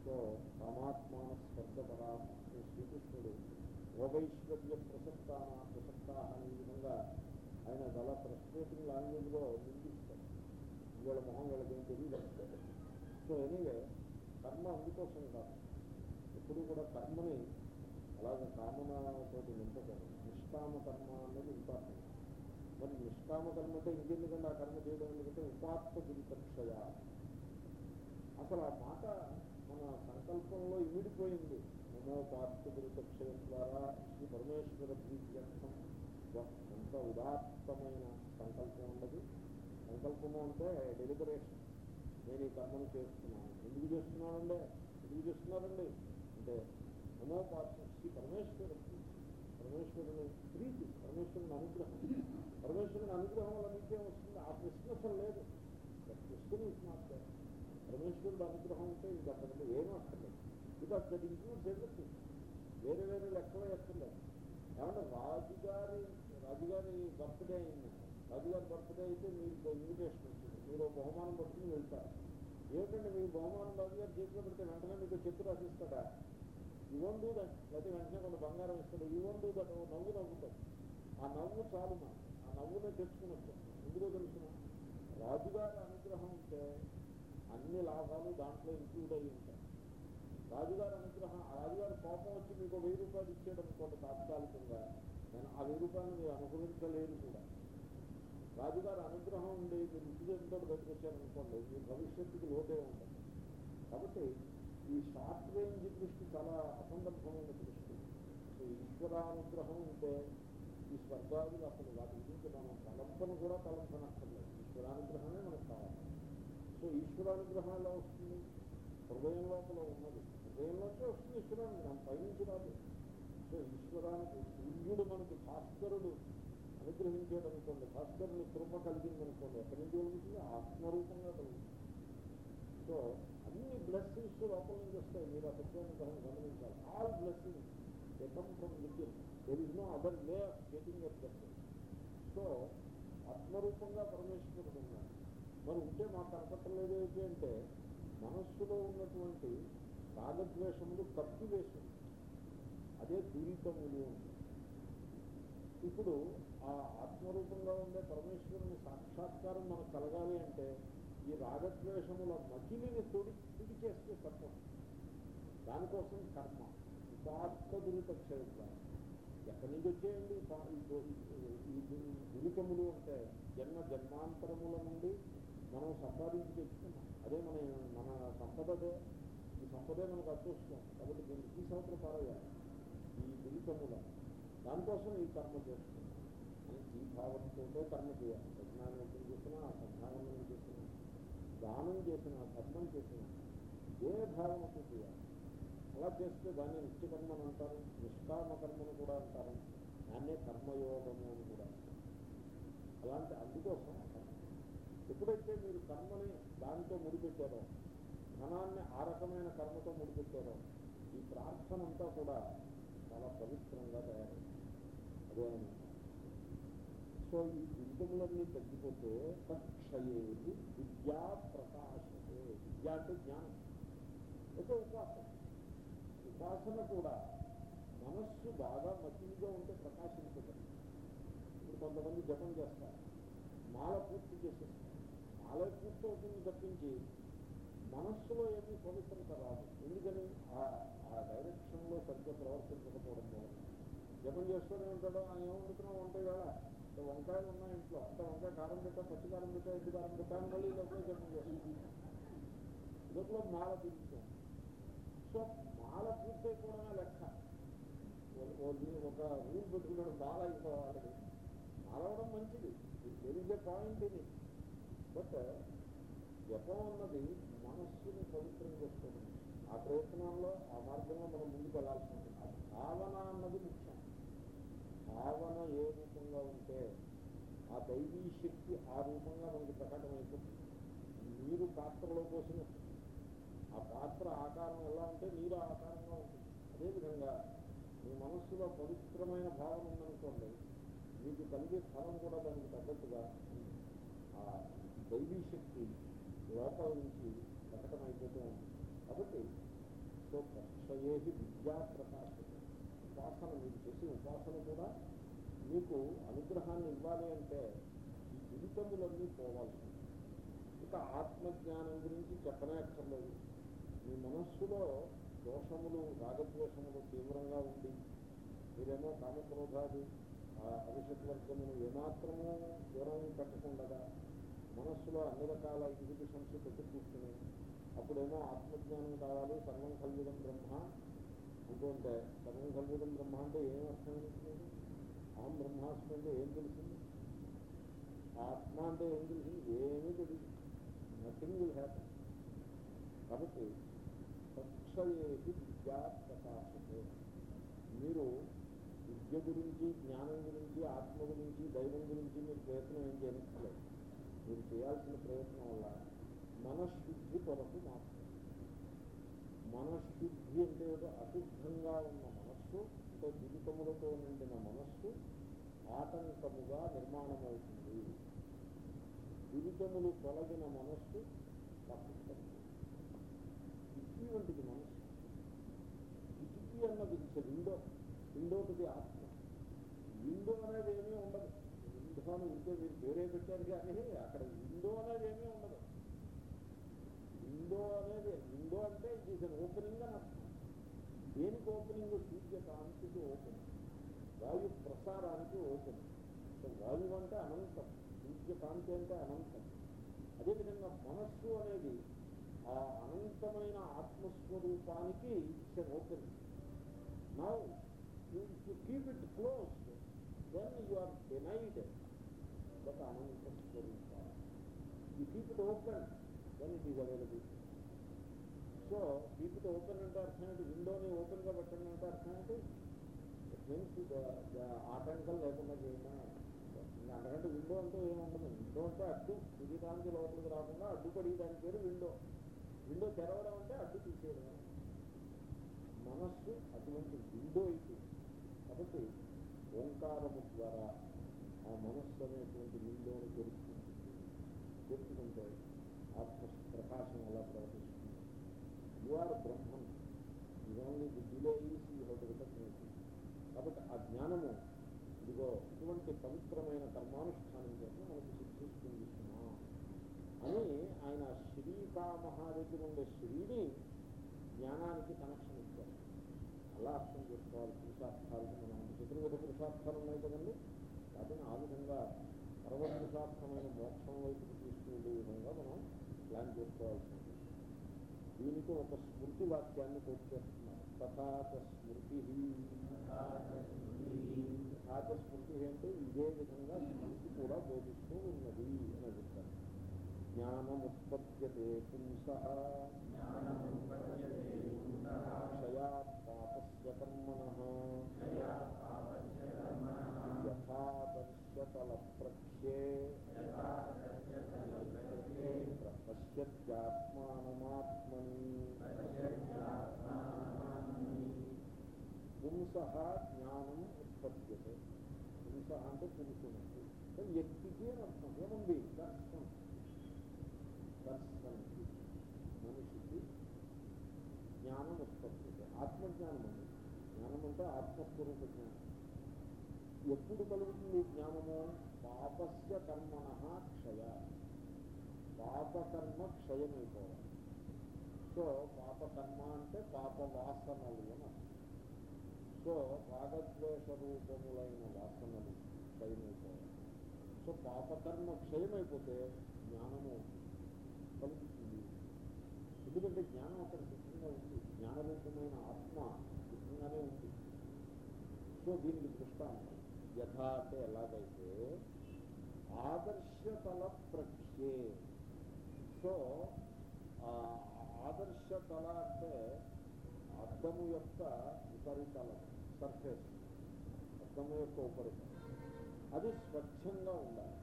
సో కామాత్మాన స్పర్ధ పరాత్మ శ్రీకృష్ణుడు భోగైశ్వర్య ప్రసక్త ప్రసక్త అనే విధంగా ఆయన చాలా ఫ్రస్ట్రేటింగ్ లాంగ్వేజ్లో నిందిస్తాడు వీళ్ళ మొహం వీళ్ళకేం తెలియదు సో ఎనీవే కర్మ అందుకోసం కాదు. ఎప్పుడు కూడా కర్మని అలాగే కామనతో నింపకూడదు. నిష్కామ కర్మ అనేది ఇంపార్టెంట్ మరి నిష్కామ కర్మ అంటే ఇంకెందుకంటే ఆ కర్మ చేయడం? ఎందుకంటే ఉపాత్త దురిపక్షయ అసలు ఆ మాట మన సంకల్పంలో ఇమిడిపోయింది. నమోపాత్త దురితక్షయం ద్వారా శ్రీ పరమేశ్వర ప్రీత్యర్థం. ఎంత ఉదాత్తమైన సంకల్పం ఉండదు సంకల్పము అంటే డెలిబరేషన్ నేను ఈ కర్మను చేస్తున్నాను. ఎందుకు చేస్తున్నానండి? ఎందుకు చేస్తున్నారండి? అంటే నమోపాత్ర శ్రీ పరమేశ్వర పరమేశ్వరుని ప్రీతి పరమేశ్వరుని అనుగ్రహం. పరమేశ్వరుని అనుగ్రహం వల్ల మీకేం వస్తుంది ఆ ప్రశ్న అసలు లేదు. ప్రశ్న ఇస్తున్నారు పరమేశ్వరుడు అనుగ్రహం ఉంటే ఇది అక్కడ ఏమీ అక్కర్లేదు. బికాస్ దట్ ఇంక్లూడ్స్ ఎవ్రీథింగ్ వేరే వేరే లెక్కలో ఎక్కర్లేదు ఏమంటే రాజుగారి రాజుగారి బర్త్డే అయింది రాజుగారి బర్త్డే అయితే మీకు ఇన్విటేషన్ వచ్చింది మీరు బహుమానం పట్టుకుని వెళ్తారు ఏమిటంటే మీ బహుమానం రాజుగారు చేతిలో పెడితే వెంటనే మీకు చెక్కు రాసిస్తాడా ఇవ్వండు దట్ లేకపోతే వెంటనే కొంత బంగారం ఇస్తాడు ఇవ్వండు దట్ నవ్వు నవ్వుతాడు ఆ నవ్వు చాలు ఆ నవ్వునే తెచ్చుకుని వచ్చాం ఎందుకో తెలుసిన రాజుగారి అనుగ్రహం ఉంటే అన్ని లాభాలు దాంట్లో ఇంక్లూడ్ అయ్యి ఉంటాయి రాజుగారి అనుగ్రహం రాజుగారి కోపం వచ్చి మీకు వెయ్యి రూపాయలు ఇచ్చేయడం అనుకోండి తాత్కాలికంగా. నేను ఆ వెయ్యి రూపాయలు మీరు అనుభవించలేరు కూడా. రాజుగారి అనుగ్రహం ఉండి మీరు ఉద్యోగంతో బయటకు వచ్చారనుకోండి మీ భవిష్యత్తుకి లోటే ఉంటుంది కాబట్టి ఈ షార్ట్ రేంజ్ దృష్టి చాలా అసందర్భమైన దృష్టి. సో ఈశ్వరానుగ్రహం ఉంటే ఈ స్వర్గాదులు అసలు వాటి గురించి మనం తలంపను కూడా తలంపనక్కర్లేదు. ఈశ్వరానుగ్రహమే మనకు కావాలి. సో ఈశ్వరానుగ్రహం ఎలా వస్తుంది? హృదయం లోపల ఉన్నది. హృదయంలోకే వస్తుంది ఈశ్వరానుగ్రహం పైనుంచి రాదు సో ఈశ్వరానికి సూర్యుడు మనకి భాస్కరుడు అనుగ్రహించేటనుకోండి భాస్కరుని కృప కలిగింది అనుకోండి ఎక్కడి నుంచి కలుగుతుంది ఆత్మరూపంగా కలుగుతుంది సో అన్ని బ్లెస్సింగ్స్ లోపల నుంచి వస్తాయి మీరు ఆ సత్యాన్ని దాన్ని గమనించాలి ఆల్ బ్లెస్సింగ్స్ ఎకమ్ from విద్యం there is no other way of getting a blessing so ఆత్మరూపంగా పరమేశ్వరుడు ఉన్నాడు మరి ఉంటే మాకు కనపట్టలేదు ఏంటి అంటే మనస్సులో ఉన్నటువంటి రాగద్వేషములు కప్పివేశం అదే దురితములు. ఇప్పుడు ఆ ఆత్మరూపంగా ఉండే పరమేశ్వరుని సాక్షాత్కారం మనకు కలగాలి అంటే ఈ రాగద్వేషముల మకిలిని తొడి తుడి చేస్తే తత్వం దానికోసం కర్మ. ఉపాత్త దురిత క్షేత్రం. ఎక్కడి నుంచి వచ్చేయండి? ఈ దురితములు అంటే జన్మ జన్మాంతరముల నుండి మనం సంపాదించి తెచ్చుకున్నాం అదే మన మన సంపదదే ఈ సంపదే మనకు అదృష్టం కాబట్టి దీనికి ఈ సంవత్సరం పారయ్యాలి ఈ దురితముల దానికోసం ఈ కర్మ చేస్తున్నాం ఈ భావంతో కర్మ చేయాలి సజ్ఞానం చేసినా సంధానం చేసినా దానం చేసిన ధర్మం చేసినా ఏ భావనతో చేయాలి అలా చేస్తే దాన్ని నిత్యకర్మ అని అంటారు నిష్కామ కర్మను కూడా అంటారు దాన్నే కర్మయోగము అని కూడా అలాంటి అందుకోసం ఎప్పుడైతే మీరు కర్మని దానితో ముడిపెట్టారో ధనాన్ని ఆ రకమైన కర్మతో ముడిపెట్టారో ఈ ప్రార్థన అంతా కూడా చాలా పవిత్రంగా తయారైంది అదే సో ఈ దురితములన్నీ తగ్గిపోతే తక్షయేది విద్యా ప్రకాశతే. విద్య అంటే జ్ఞానం. అయితే ఉపాసన. ఉపాసన కూడా మనస్సు బాగా మతిగా ఉంటే ప్రకాశించదు. ఇప్పుడు కొంతమంది జపం చేస్తారు. మాల పూర్తి చేసేస్తారు. మాల పూర్తి అవుతుంది తప్పించి మనస్సులో ఏమీ పవిత్రత రాదు. ఎందుకని? ఆ ఆ డైరెక్షన్లో సరిగ్గా ప్రవర్తించకపోవడం వల్ల. జపం చేస్తూనే ఉంటాడో. ఆయన ఏమనుకున్నాం కదా. వేళ వంకాయలు ఉన్నాయి ఇంట్లో. అంటే వంకాయ కారం పెట్టా పచ్చి కారం పెట్టా ఎండు కారం పెట్టా మళ్ళీ లోపల జపం చేస్తాం లోపల మాల తీరుస్తాం సో మాల పూర్తయిపోవడమే లెక్క. ఒక రూల్ పెట్టుకున్నాడు మాల అయిపోవాలి మాలవడం మంచిది తెలిసే పాయింట్ ఇది. బట్ జపం అన్నది మనస్సుని పవిత్రం చేస్తుంది. ఆ ప్రయత్నంలో ఆ మార్గంలో మనం ముందుకు వెళ్ళాల్సి ఉంటుంది. ఆ భావన అన్నది ముఖ్యం. భావన ఏ రూపంగా ఉంటే ఆ దైవీ శక్తి ఆ రూపంగా మనకి ప్రకటమైపోతుంది నీరు పాత్రలో పోసిన ఆ పాత్ర ఆకారం ఎలా ఉంటే నీరు ఆకారంగా ఉంటుంది. అదేవిధంగా మీ మనస్సులో పవిత్రమైన భావన ఉందనుకోండి మీకు కలిగే ఫలం కూడా దానికి తగ్గట్టుగా ఆ దైవీ శక్తి లోపల నుంచి ప్రకటమైపోతూ ఉంటుంది కాబట్టి సో కక్షయేహి విద్యా ప్రకాశం ఉపాసన మీరు చేసే ఉపాసన కూడా మీకు అనుగ్రహాన్ని ఇవ్వాలి అంటే ఈ దురితములన్నీ పోవాల్సి ఉంటుంది. ఇక ఆత్మజ్ఞానం గురించి చెప్పనే అక్కర్లేదు మీ మనస్సులో దోషములు రాగద్వేషములు తీవ్రంగా ఉండి మీరేమో కామక్రోధాది ఆ అవిషత్ వర్గమును ఏమాత్రము దూరం పెట్టకుండా మనస్సులో అన్ని రకాల ఇన్హిబిషన్స్ పెట్టి కూర్చుని అప్పుడేమో ఆత్మజ్ఞానం కావాలి సర్వం కల్విదం బ్రహ్మ అనుకుంటే. సర్వం కల్విదం బ్రహ్మ అంటే ఏం అర్థం అవుతుంది అహం బ్రహ్మాస్మి అంటే ఏం తెలిసింది ఆత్మ అంటే ఏం తెలిసింది ఏమీ తెలియదు. నథింగ్ విల్ హ్యాపన్ కాబట్టి సక్షయేది విద్యా ప్రకాశతే. మీరు విద్య గురించి జ్ఞానం గురించి ఆత్మ గురించి దైవం గురించి మీరు ప్రయత్నం ఏం చేయనట్లేదు మీరు చేయాల్సిన ప్రయత్నం వల్ల మనశుద్ధి కొరకు మాత్రం మనశుద్ధి అంటే ఏదో అశుద్ధంగా ఉన్న మనస్సు ఇంకా దురితములతో నిండిన మనస్సు ఆటంకముగా నిర్మాణమవుతుంది. దురితములు తొలగిన మనస్సు పక్కన వంటిది మనస్సు. కిటికీ అన్నది విండో విండో ఆత్మ. విండో అనేది ఏమీ ఉండదు. విండో అని ఉంటే మీరు వేరే పెట్టారు కానీ అక్కడ విండో అనేది ఏమీ ఉండదు. విండో అనేది విండో అంటే ఇట్ ఈస్ అన్ ఓపెనింగ్ అని అర్థం. దేనికి ఓపెనింగ్ సూర్యకాంతికి ఓపెనింగ్ వాయు ప్రసారానికి ఓపెనింగ్ సో వాయువు అంటే అనంతం. సూర్యకాంతి అంటే అనంతం. అదేవిధంగా మనస్సు అనేది ఆ అనంతమైన ఆత్మస్వరూపానికి it's opening now you keep it close then you are denied ఒక అనంత స్వరూప you keep it open then it is available so keep open అంటే అర్థం ఏంటి? విండోని ఓపెన్గా పెట్టండి అంటే అర్థం ఏంటి? మీన్స్ ఆటంకం లేకుండా చేయడం అంతకంటే విండో అంటే ఏముండదు విండో అంటే అడ్డు. సూర్యకాంతి లోపలికి రాకుండా అడ్డుపడి దాని పేరు విండో. విండో తెరవడం అంటే అడ్డు తీసేయడం. మనస్సు అటువంటి విండో ఇది కాబట్టి ఓంకారము ద్వారా ఆ మనస్సు అనేటువంటి విండోని తెలుసుకుంటుంది తెలుసుకుంటే ఆత్మ ప్రకాశం అలా ప్రవర్తిస్తుంది. యు ఆర్ బ్రహ్మం. ఇది the is you have recognize కాబట్టి ఆ జ్ఞానము ఇదిగో ఇటువంటి పవిత్రమైన కర్మానుష్ఠానం చేత మనకు సిద్ధిస్తుంది అని ఆయన శ్రీకామహ దగ్గర ఉండే శ్రీని జ్ఞానానికి కనెక్షన్ ఇచ్చారు. అలా అర్థం చేసుకోవాలి. పురుషార్థాలకు మనం చతుర్విధ పురుషార్థాలు ఉన్నాయి కదండి. వాటిని ఆ విధంగా సర్వపురుషార్థమైన మోక్షం వైపుకి తీసుకునే విధంగా మనం ప్లాన్ చేసుకోవాల్సింది దీనికి ఒక స్మృతి వాక్యాన్ని కోట్ చేస్తున్నారు తథాచ స్మృతి తథాచ స్మృతి అంటే ఇదే విధంగా స్మృతి కూడా బోధిస్తూ ఉన్నది అని అడుగుతారు జ్ఞానముత్పద్యతే పుంస క్షయాత్ పాపస్య కర్మణ యథాదర్శతల ప్రఖ్యే పశ్యత్యాత్మానమాత్మని పుంస జ్ఞానం ఉత్పత్తి పుంస అంటే పురుషునికి. వ్యక్తికి అని అర్థం. ఏముంది? దర్శనం. దర్శనకి మనిషికి జ్ఞానం ఉత్పత్తి ఆత్మజ్ఞానం అండి. జ్ఞానం అంటే ఆత్మస్వరూప జ్ఞానం. ఎప్పుడు కలుగుతుంది జ్ఞానము? పాపస్య కర్మణ క్షయ. పాపకర్మ క్షయమైపోవాలి. సో పాపకర్మ అంటే పాప వాసనలు అని సో రాగద్వేష రూపములైన వాసనలు క్షయమైపోవాలి. సో పాపకర్మ క్షయమైపోతే జ్ఞానము కలుగుతుంది. ఎందుకంటే జ్ఞానం అక్కడ సిద్ధంగా ఉంది. జ్ఞానరూపమైన ఆత్మ సిద్ధంగానే ఉంది. సో దీనికి దృష్టాంతం. యథార్థ ఎలాగైతే ఆదర్శతల ప్రఖ్యే సో ఆ ఆదర్శతల అంటే అద్దము యొక్క ఉపరితలం సర్ఫేస్ అద్దము యొక్క ఉపరితలం అది స్వచ్ఛంగా ఉండాలి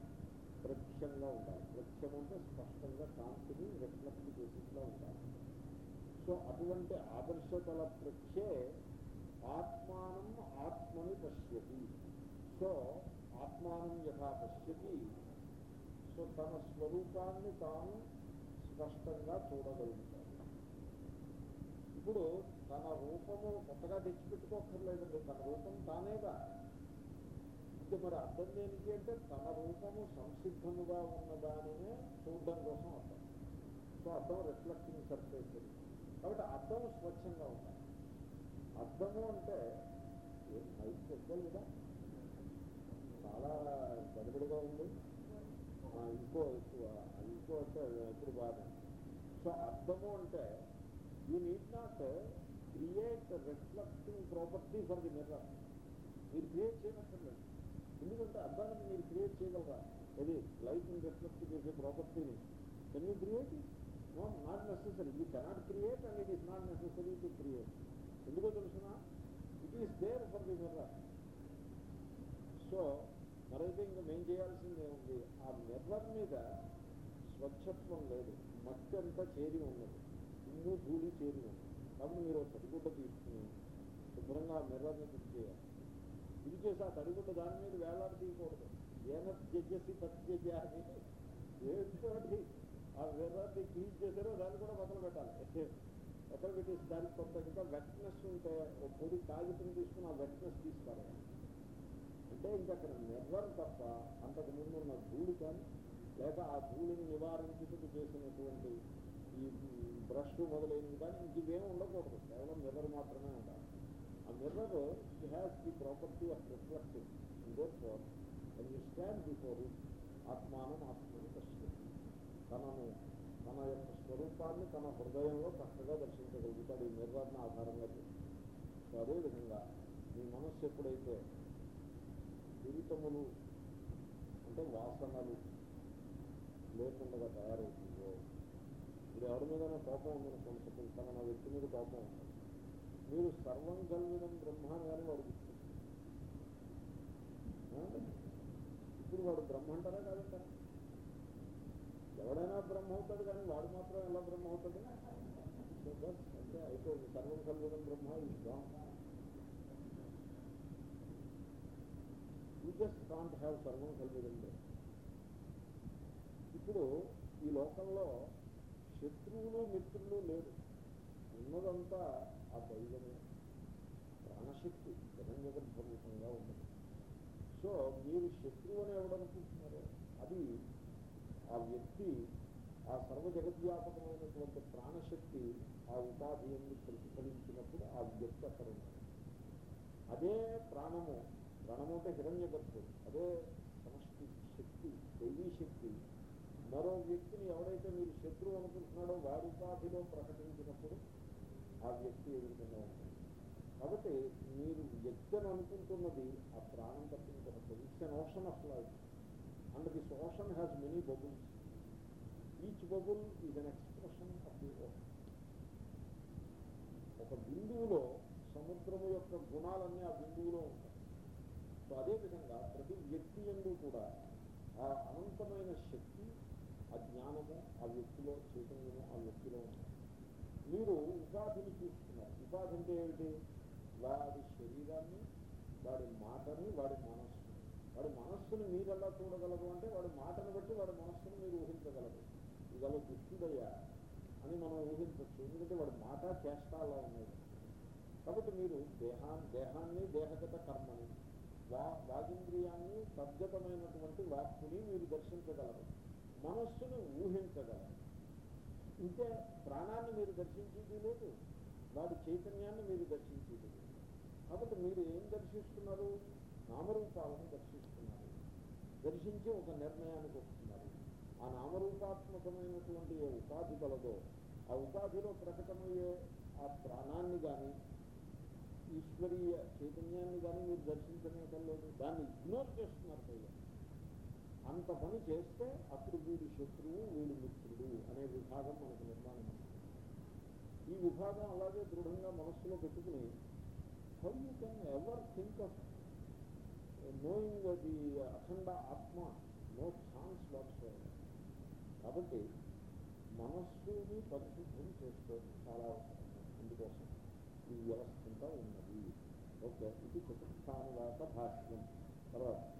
ప్రత్యంగా ఉండాలి. ప్రత్యం అంటే స్పష్టంగా కాంతిని రిఫ్లెక్ట్ చేసేట్లా ఉండాలి. సో అటువంటి ఆదర్శతల ప్రత్యే ఆత్మానం ఆత్మని పశ్యతి. సో ఆత్మానం యథా పశ్యతి. సో తన స్వరూపాన్ని తాను స్పష్టంగా చూడగలుగుతారు ఇప్పుడు తన రూపము కొత్తగా తెచ్చిపెట్టుకోక్కర్లేదండి. తన రూపం తానేగా. ఇది మరి అర్థం దేనికి అంటే తన రూపము సంసిద్ధముగా ఉన్నదానినే చూడడం కోసం అర్థం. సో అర్థం రిఫ్లెక్టింగ్ సర్ఫేస్ కాబట్టి అర్థం స్వచ్ఛంగా ఉండాలి. అర్థము అంటే ఏం మైక్ పెద్దలు కదా? చాలా గడబడిగా ఉంది. ఇంకో ఎక్కువ ఇంకో అంటే ఎప్పుడు బాధ? సో అర్థము అంటే you need not create reflecting property for the mirror మీరు క్రియేట్ చేయనక్కర్లేదు ఎందుకంటే అర్థాన్ని మీరు క్రియేట్ చేయగలరా? ఇది లైఫ్ని రిఫ్లెక్ట్ చేసే ప్రాపర్టీని can you create no not necessary you cannot create and it is not necessary to create ఎందుకో తెలుసిన? It is there for the mirror so మరైతే ఇంకా మేము చేయాల్సిందే ఉంది ఆ మిర్రర్ మీద స్వచ్ఛత్వం లేదు. మట్టి అంతా చేరి ఉన్నది. ఇల్లు ధూళి చేరి ఉన్నది. కాబట్టి మీరు ఒక తడిగుడ్డ తీసుకుని శుభ్రంగా ఆ మిర్రర్ని ఫిట్ చేయాలి. ఇది చేసి ఆ తడిగుడ్డ దాని మీద వేలాడి తీయకూడదు. ఏన త్యజసి తత్జడ్జ అని ఏంటి ఆ మిర్రర్ని క్లీన్ చేశారో దాన్ని కూడా మొదలు పెట్టాలి. మొదలు పెట్టేసి దానికి కొంత ఇంకా వెట్నెస్ ఉంటే ఒక పొడి కాగితం తీసుకుని ఆ వెట్నెస్ తీసుకురా అంటే ఇంకా అక్కడ మిర్రర్ తప్ప అంతకు ముందు ఉన్న ధూళి కానీ లేక ఆ ధూళిని నివారించుటకు చేసినటువంటి ఈ బ్రష్ మొదలైనవి కానీ ఇంకేం ఉండకూడదు. కేవలం మిర్రర్ మాత్రమే ఉండాలి. ఆ mirror it has the property of reflecting for and you stand before it ఆత్మానం ఆత్మని పశ్చిమ తనను తన యొక్క స్వరూపాన్ని తన హృదయంలో చక్కగా దర్శించగలుగుతాడు ఈ నిర్వహణ ఆధారంగా చేస్తుంది. అదేవిధంగా మీ మనస్సు ఎప్పుడైతే జీవితములు అంటే వాసనలు లేకుండా తయారవుతుందో? మీరు ఎవరి మీదైనా కోపం ఉందనుకోండి సపోజ్ తన నా వ్యక్తి మీద కోపం ఉంది మీరు సర్వం కలిగిన బ్రహ్మ కానీ వాడు ఇప్పుడు వాడు బ్రహ్మ అంటారా కాదంటారా ఎవడైనా బ్రహ్మ అవుతాడు కానీ వాడు మాత్రం ఎలా బ్రహ్మ అవుతాడు? అంటే అయిపోయింది. సర్వం కలిగిన బ్రహ్మ ఇష్టం యూ జస్ట్ కాంట్ హ్యావ్ సర్వం కలిగింది ఇప్పుడు ఈ లోకంలో శత్రువులు మిత్రులు లేరు. ఉన్నదంతా ఆ దైవమే. ప్రాణశక్తి జగన్జగద్భూతంగా ఉన్నది. సో మీరు శత్రువు అని ఎవడనుకుంటున్నారు అది ఆ వ్యక్తి ఆ సర్వ జగద్వ్యాపకమైనటువంటి ప్రాణశక్తి ఆ ఉపాధి ఎందుకు ప్రతిఫలించినప్పుడు ఆ వ్యక్తి అక్కడ ఉన్నాడు. అదే ప్రాణము ప్రాణము అంటే హిరణ్య గర్భుడు అదే సమష్టి శక్తి దైవీ శక్తి. మరో వ్యక్తిని ఎవరైతే మీరు శత్రువు అనుకుంటున్నాడో వారి ఉపాధిలో ప్రకటించినప్పుడు ఆ వ్యక్తి ఎదుర్కొంటూ ఉంటుంది కాబట్టి మీరు వ్యక్తిని అనుకుంటున్నది ఆ ప్రాణం తప్పించినప్పుడు it's an ocean of life and this ocean has many bubbles each bubble is an expression of the ocean ఒక బిందువులో సముద్రము యొక్క గుణాలన్నీ ఆ బిందువులో ఉంటాయి. సో అదేవిధంగా ప్రతి వ్యక్తి ఎందు కూడా ఆ అనంతమైన శక్తి ఆ ఆ జ్ఞానము ఆ వ్యక్తిలో చైతన్యము ఆ వ్యక్తిలో మీరు ఉపాధిని చూస్తున్నారు. ఉపాధి అంటే ఏమిటి? వాడి శరీరాన్ని వాడి మాటని వాడి మనస్సుని. వాడి మనస్సును మీరు ఎలా చూడగలరు అంటే వాడి మాటను బట్టి వాడి మనస్సును మీరు ఊహించగలరు. ఇదలా దుష్టుడయ్యా అని మనం ఊహించవచ్చు. ఎందుకంటే వాడి మాట చేష్ట అలా ఉన్నాయి కాబట్టి మీరు దేహాన్ని దేహాన్ని దేహగత కర్మని వా వాగింద్రియాన్ని తద్గతమైనటువంటి వాక్కుని మీరు దర్శించగలరు. మనస్సును ఊహించగలరు. ఇంకా ప్రాణాన్ని మీరు దర్శించేది లేదు వాడి చైతన్యాన్ని మీరు దర్శించేది లేదు. కాబట్టి మీరు ఏం దర్శిస్తున్నారు? నామరూపాలను దర్శిస్తున్నారు. దర్శించి ఒక నిర్ణయానికి వస్తున్నారు. ఆ నామరూపాత్మకమైనటువంటి ఏ ఉపాధి కలదో ఆ ఉపాధిలో ప్రకటమయ్యే ఆ ప్రాణాన్ని కానీ ఈశ్వరీయ చైతన్యాన్ని కానీ మీరు దర్శించడం లేదు. దాన్ని ఇగ్నోర్ చేస్తున్నారు పైగా. అంత పని చేస్తే అప్పుడు వీడు శత్రువు వీడు మిత్రుడు అనే విభాగం మనకు నిర్మాణం అవుతుంది. ఈ విభాగం అలాగే దృఢంగా మనస్సులో పెట్టుకుని how you can ever think of knowing the అఖండ ఆత్మ? నో ఛాన్స్ వాట్స్ కాబట్టి మనస్సుని పరిశుద్ధం చేసుకోవడం చాలా అవసరం. అందుకోసం ఈ వ్యవస్థ ఉన్నది. ఓకే ఇది చతుర్థానువాత భాష్యం. తర్వాత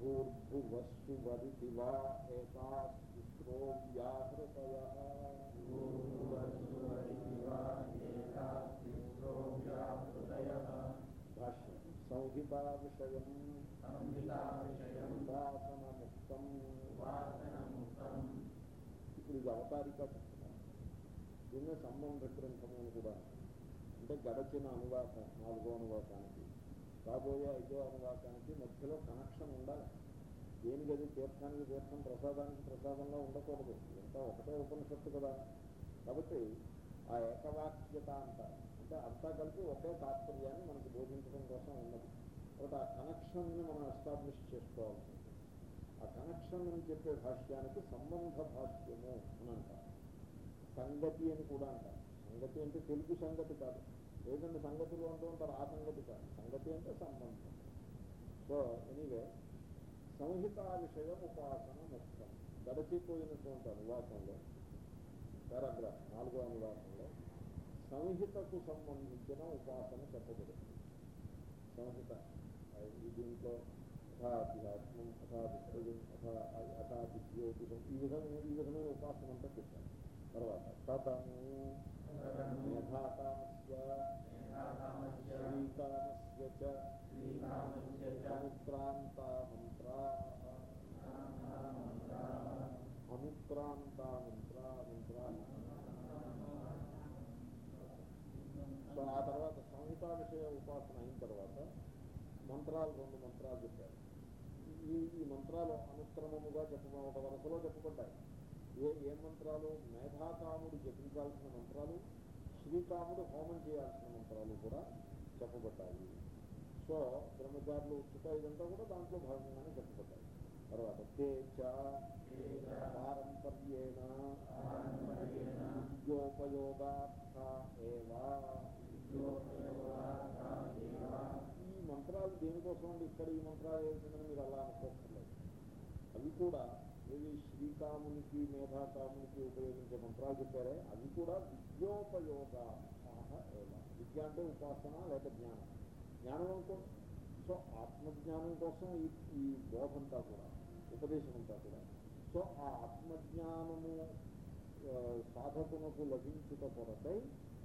భూర్భువస్సు వరితి వా ఏకాస్తిస్రో వ్యాహృతయ భాష్యం సంహితా విషయం ఉపాసనముక్తం ఇప్పుడు ఇది అవతారిక చెప్తున్నారు దీన్నే సంబంధ గ్రంథము అని కూడా అంటే గడచిన అనువాదం నాలుగో అనువాదానికి రాబోయే ఐదో అనువాదానికి మధ్యలో కనెక్షన్ ఉండాలి. దేనికది తీర్థానికి తీర్థం ప్రసాదానికి ప్రసాదంలో ఉండకూడదు. ఇదంతా ఒకటే ఉపనిషత్తు కదా. కాబట్టి ఆ ఏకవాక్యత అంటారు అంటే అంతా కలిపి ఒకే తాత్పర్యాన్ని మనకు బోధించడం కోసం ఉన్నది. కాబట్టి ఆ కనెక్షన్ని మనం ఎస్టాబ్లిష్ చేసుకోవాల్సి ఆ కనెక్షన్ అని చెప్పే భాష్యానికి సంబంధ భాష్యము అని అంటారు. సంగతి అని కూడా అంటారు. సంగతి అంటే తెలుగు సంగతి కాదు. లేదంటే సంగతులు అంటూ ఉంటారు ఆ సంగతి కాదు సంగతి అంటే సంబంధం. సో ఎనీవే సంహిత విషయం ఉపాసన ముఖ్యం గడిచిపోయినటువంటి అనువాసంలో పారాగ్రాఫ్ నాలుగో అనువాసంలో సంహితకు సంబంధించిన ఉపాసన చెప్పబడుతుంది. సంహిత దీంట్లో అథాధ్యాత్మం అథాదిత్యం అథా అథాదిజ్యోతిషం ఈ విధమైన ఈ విధమైన ఉపాసన అంతా చెప్పాను తర్వాత తతను అనుక్రాంత అనుక్రాంత మంత్ర మంత్ర సో ఆ తర్వాత సంహిత విషయ ఉపాసన అయిన తర్వాత మంత్రాలు రెండు మంత్రాలు చెప్పారు ఈ ఈ మంత్రాలు అనుక్రమముగా చెప్ప ఒక వరుసలో చెప్పుకుంటాయి ఏ ఏ మంత్రాలు? మేధాకాముడు జపించాల్సిన మంత్రాలు శ్రీకాముడు హోమం చేయాల్సిన మంత్రాలు కూడా చెప్పబడ్డాయి. సో బ్రహ్మచారులు ఉచిత ఇదంతా కూడా దాంట్లో భాగంగానే చెప్పబడ్డాయి. తర్వాత పారంపర్యేణ విద్యోపయోగార్థ ఈ మంత్రాలు దేనికోసం అండి? ఇక్కడ ఈ మంత్రాలు ఏంటంటే మీరు అలా అనుకోవట్లేదు. అవి కూడా ఏవి శ్రీకామునికి మేధాకామునికి ఉపయోగించే మంత్రాలు చెప్పారే అవి కూడా విద్యోపయోగా విద్య అంటే ఉపాసన లేక జ్ఞానం జ్ఞానం అనుకో సో ఆత్మజ్ఞానం కోసం ఈ ఈ బోధంతా కూడా ఉపదేశం అంతా కూడా సో ఆ ఆత్మజ్ఞానము ఆ, సాధకునకు లభించుట కొరకై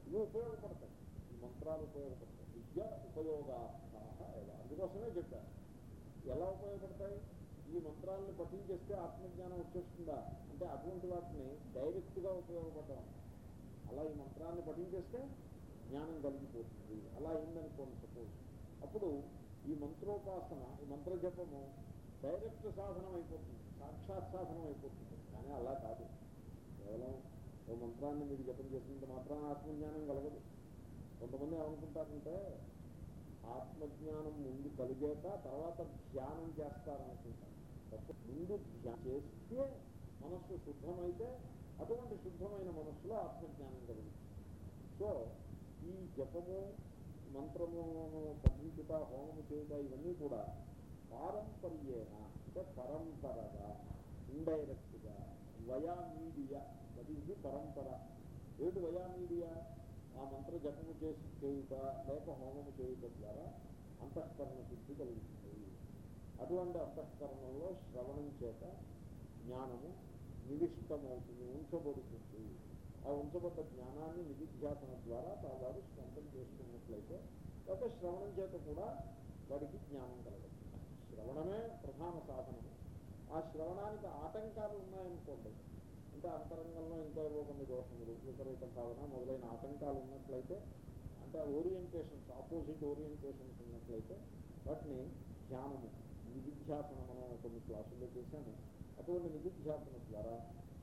ఇవి ఉపయోగపడతాయి ఈ మంత్రాలు ఉపయోగపడతాయి విద్య ఉపయోగార్థ అందుకోసమే చెప్పారు ఎలా ఉపయోగపడతాయి ఈ మంత్రాలను పఠించేస్తే ఆత్మజ్ఞానం వచ్చేస్తుందా? అంటే అటువంటి వాటిని డైరెక్ట్గా ఉపయోగపడడం అలా ఈ మంత్రాన్ని పఠించేస్తే జ్ఞానం కలిగిపోతుంది. అలా అయిందనుకోండి సపోజ్. అప్పుడు ఈ మంత్రోపాసన ఈ మంత్ర జపము డైరెక్ట్ సాధనం అయిపోతుంది. సాక్షాత్ సాధనం అయిపోతుంది. కానీ అలా కాదు. కేవలం ఓ మంత్రాన్ని మీరు జపం చేసినంత మాత్రం ఆత్మజ్ఞానం కలగదు. కొంతమంది ఏమనుకుంటారంటే ఆత్మజ్ఞానం ముందు కలిగాక తర్వాత ధ్యానం చేస్తారనుకుంటారు. ముందు ధ్యానం చేస్తే మనస్సు శుద్ధమైతే అటువంటి శుద్ధమైన మనస్సులో ఆత్మజ్ఞానం కలుగుతుంది. సో ఈ జపము మంత్రము పఠించుట హోమము చేయుట ఇవన్నీ కూడా పారంపర్యేన అంటే పరంపరగా ఇండైరెక్ట్గా వయా మీడియా దట్ ఇది ది పరంపర. ఏమిటి వయా మీడియా ఆ మంత్ర జపము చేసి చేయుట లేక హోమము చేయుట ద్వారా అంతఃకరణ శుద్ధి కలుగుతుంది. అటువంటి అంతఃకరణంలో శ్రవణం చేత జ్ఞానము నివిష్టమవుతుంది ఉంచబడుతుంది. ఆ ఉంచబడ్డ జ్ఞానాన్ని నిధిధ్యాసన ద్వారా తావారు స్వంతం చేసుకున్నట్లయితే లేకపోతే శ్రవణం చేత కూడా వాడికి జ్ఞానం కలగదు. శ్రవణమే ప్రధాన సాధనము. ఆ శ్రవణానికి ఆటంకాలు ఉన్నాయనుకోండి అంటే అంతరంగంలో ఇంకా ఏవో కొన్ని దోషములు విపరీత భావన మొదలైన ఆటంకాలు ఉన్నట్లయితే అంటే ఓరియంటేషన్స్ ఆపోజిట్ ఓరియంటేషన్స్ ఉన్నట్లయితే వాటిని ధ్యానము నిధిధ్యాసన మనం కొన్ని క్లాసుల్లో చేశాము అటువంటి నిధిధ్యాసన ద్వారా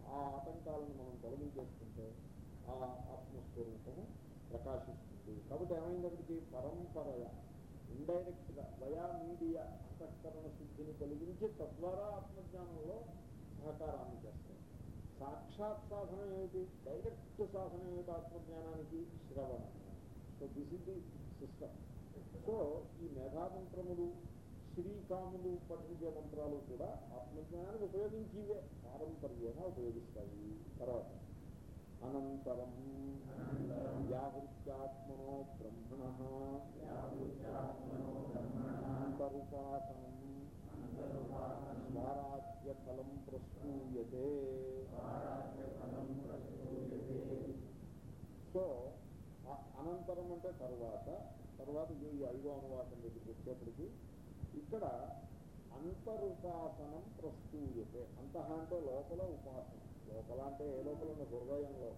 ఆ ఆటంకాలను మనం తొలగించేసుకుంటే ఆ ఆత్మస్వరూపము ప్రకాశిస్తుంది. కాబట్టి ఏమైంది పరంపరగా పరంపరయ ఇండైరెక్ట్గా వయా మీడియా అంతఃకరణ శుద్ధిని కలిగించి తద్వారా ఆత్మజ్ఞానంలో సహకారాన్ని చేస్తాయి. సాక్షాత్ సాధన ఏమిటి? డైరెక్ట్ సాధన ఏమిటి ఆత్మజ్ఞానానికి? శ్రవణం. So this is the system so ఈ మేధామంత్రములు శ్రీకాములు పఠించే మంత్రాలు కూడా ఆత్మజ్ఞానానికి ఉపయోగించివే. పారంపర్యంగా ఉపయోగిస్తాయి. తర్వాత అనంతరం వ్యాహృత్యాత్మనో బ్రహ్మణ అంతరుపాసనం స్వారాజ్య ఫలం ప్రస్తూయతే. సో అనంతరం అంటే తర్వాత తర్వాత ఈ ఐదో అనువాసం దగ్గరికి వచ్చేప్పటికి ఇక్కడ అంతరుపాసనం ప్రస్తూయతే. అంతః అంటే లోపల ఉపాసన. లోపల అంటే ఏ లోపల ఉన్న హృదయంలో.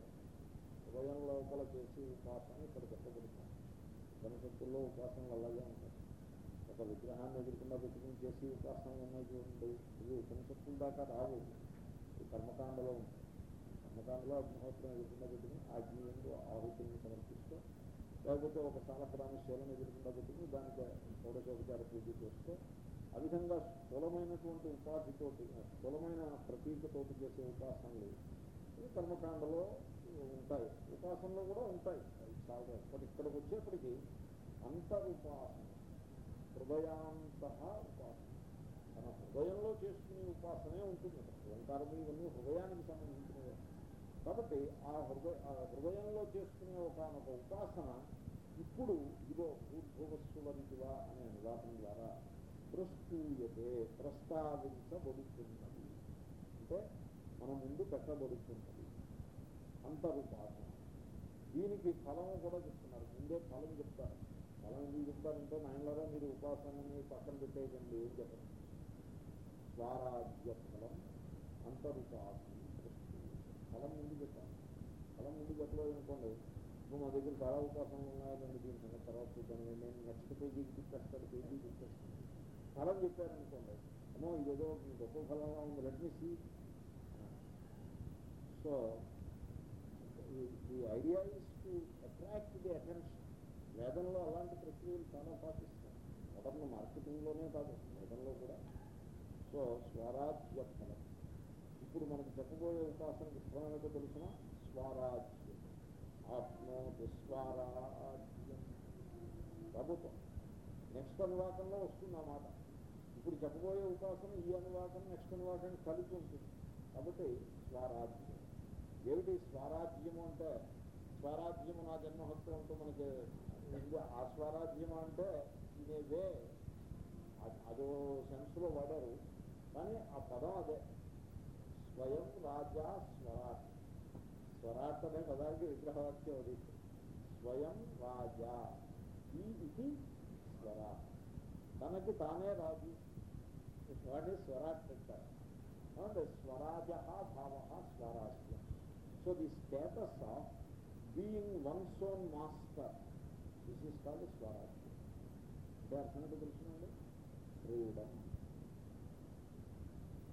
హృదయం లోపల చేసి ఉపాసన ఇక్కడ పెట్టబడుతుంది ఉపనిషత్తుల్లో ఉపాసనలు అలాగే ఉంటాయి. ఒక విగ్రహాన్ని ఎదుర్కొండా పెట్టుకుని చేసి ఉపాసనలు ఉన్నాయి చూడండి. ఇవి ఉపనిషత్తుల దాకా రావు. ఈ కర్మకాండలో ఉంటాయి. కర్మకాండలో అగ్నిహోత్రం ఎదుర్కొండా పెట్టుకుని ఆగ్నేయంలో ఆహుతిని సమర్పిస్తూ లేకపోతే ఒక సాలగ్రామ శీలను ఎదుర్కొండా పెట్టుకుని దానికి షోడశోపచార పూజ చేస్తే ఆ విధంగా స్థూలమైనటువంటి ఉపాధితోటి స్థూలమైన ప్రతీకతోటి చేసే ఉపాసనలు ఇవి కర్మకాండలో ఉంటాయి. ఉపాసనలో కూడా ఉంటాయి. చాలా బట్ ఇక్కడికి అంత అంతరుపాసన హృదయాంత ఉపాసన. తన హృదయంలో చేసుకునే ఉపాసనే ఉంటుంది. ఓంకారం ఇవన్నీ హృదయానికి సంబంధించినవి. కాబట్టి ఆ హృదయ ఆ హృదయంలో చేసుకునే ఒకనొక ఉపాసన ఇప్పుడు ఇదో భూభువస్సువంతివా అనే అనువాదం ద్వారా ప్రస్తూయతే ప్రస్తావించబడుతున్నది. అంటే మన ముందు పెట్టబడుతున్నది. అంతరుపాసన. దీనికి ఫలము కూడా చెప్తున్నారు. ముందే ఫలం చెప్తారు. ఫలం ఎందుకు చెప్తారంటే నాయనలారా మీరు ఉపాసనని పక్కన పెట్టేదండి ఏం చెప్పండి స్వారాజ్య ఫలం అంతరుపాసన. ఫలం ముందు చెప్పాలి ఫలం ముందు చెప్పలేదు అనుకోండి. నువ్వు మా దగ్గర చాలా ఉపాసనలు ఉన్నాయండి దీని సంగతి తర్వాత చూద్దాం. నేను నెక్స్ట్ పేజీకి తిప్పేస్తాడు పేజీ తిప్పేస్తాను ఫలం చెప్పారనుకోండి అమ్మో ఇదేదో గొప్ప ఫలంగా ఉంది. Let me see so the idea is to attract the attention వేదంలో అలాంటి ప్రక్రియలు చాలా పాటిస్తారు. మోడర్న్ మార్కెటింగ్లోనే కాదు వేదంలో కూడా. సో స్వరాజ్య ఫలం ఇప్పుడు మనకు చెప్పబోయే ఉపాసనకి ఫలం తెలిసిన స్వరాజ్యం. ఆత్మ స్వరాజ్యం ప్రభుత్వం. నెక్స్ట్ అనువాకంలో వస్తుంది అన్నమాట ఇప్పుడు చెప్పబోయే ఉపాసన ఈ అనువాకం నెక్స్ట్ అనువాకం కలిపి ఉంటుంది. కాబట్టి స్వరాజ్యం. ఏమిటి స్వరాజ్యము అంటే? స్వరాజ్యము నా జన్మహక్కు అంటూ మనకి ఆ స్వరాజ్యము అంటే ఇదేవే. అదో సెన్స్లో వాడారు. కానీ ఆ పదం అదే. స్వయం రాజా స్వరాట్ స్వరాట్ అనే పదానికి విగ్రహవాక్యం అది స్వయం రాజా ఈ ఇది స్వరాట్ తనకి తానే రాజు వాడిని స్వరాట్ అంటారు అంటే స్వరాజ భావ స్వరాజ్యం so the status of being one's own master this is called స్వరాజ్యం అంటే అర్థం ఏంటో తెలుసునండి ఫ్రీడమ్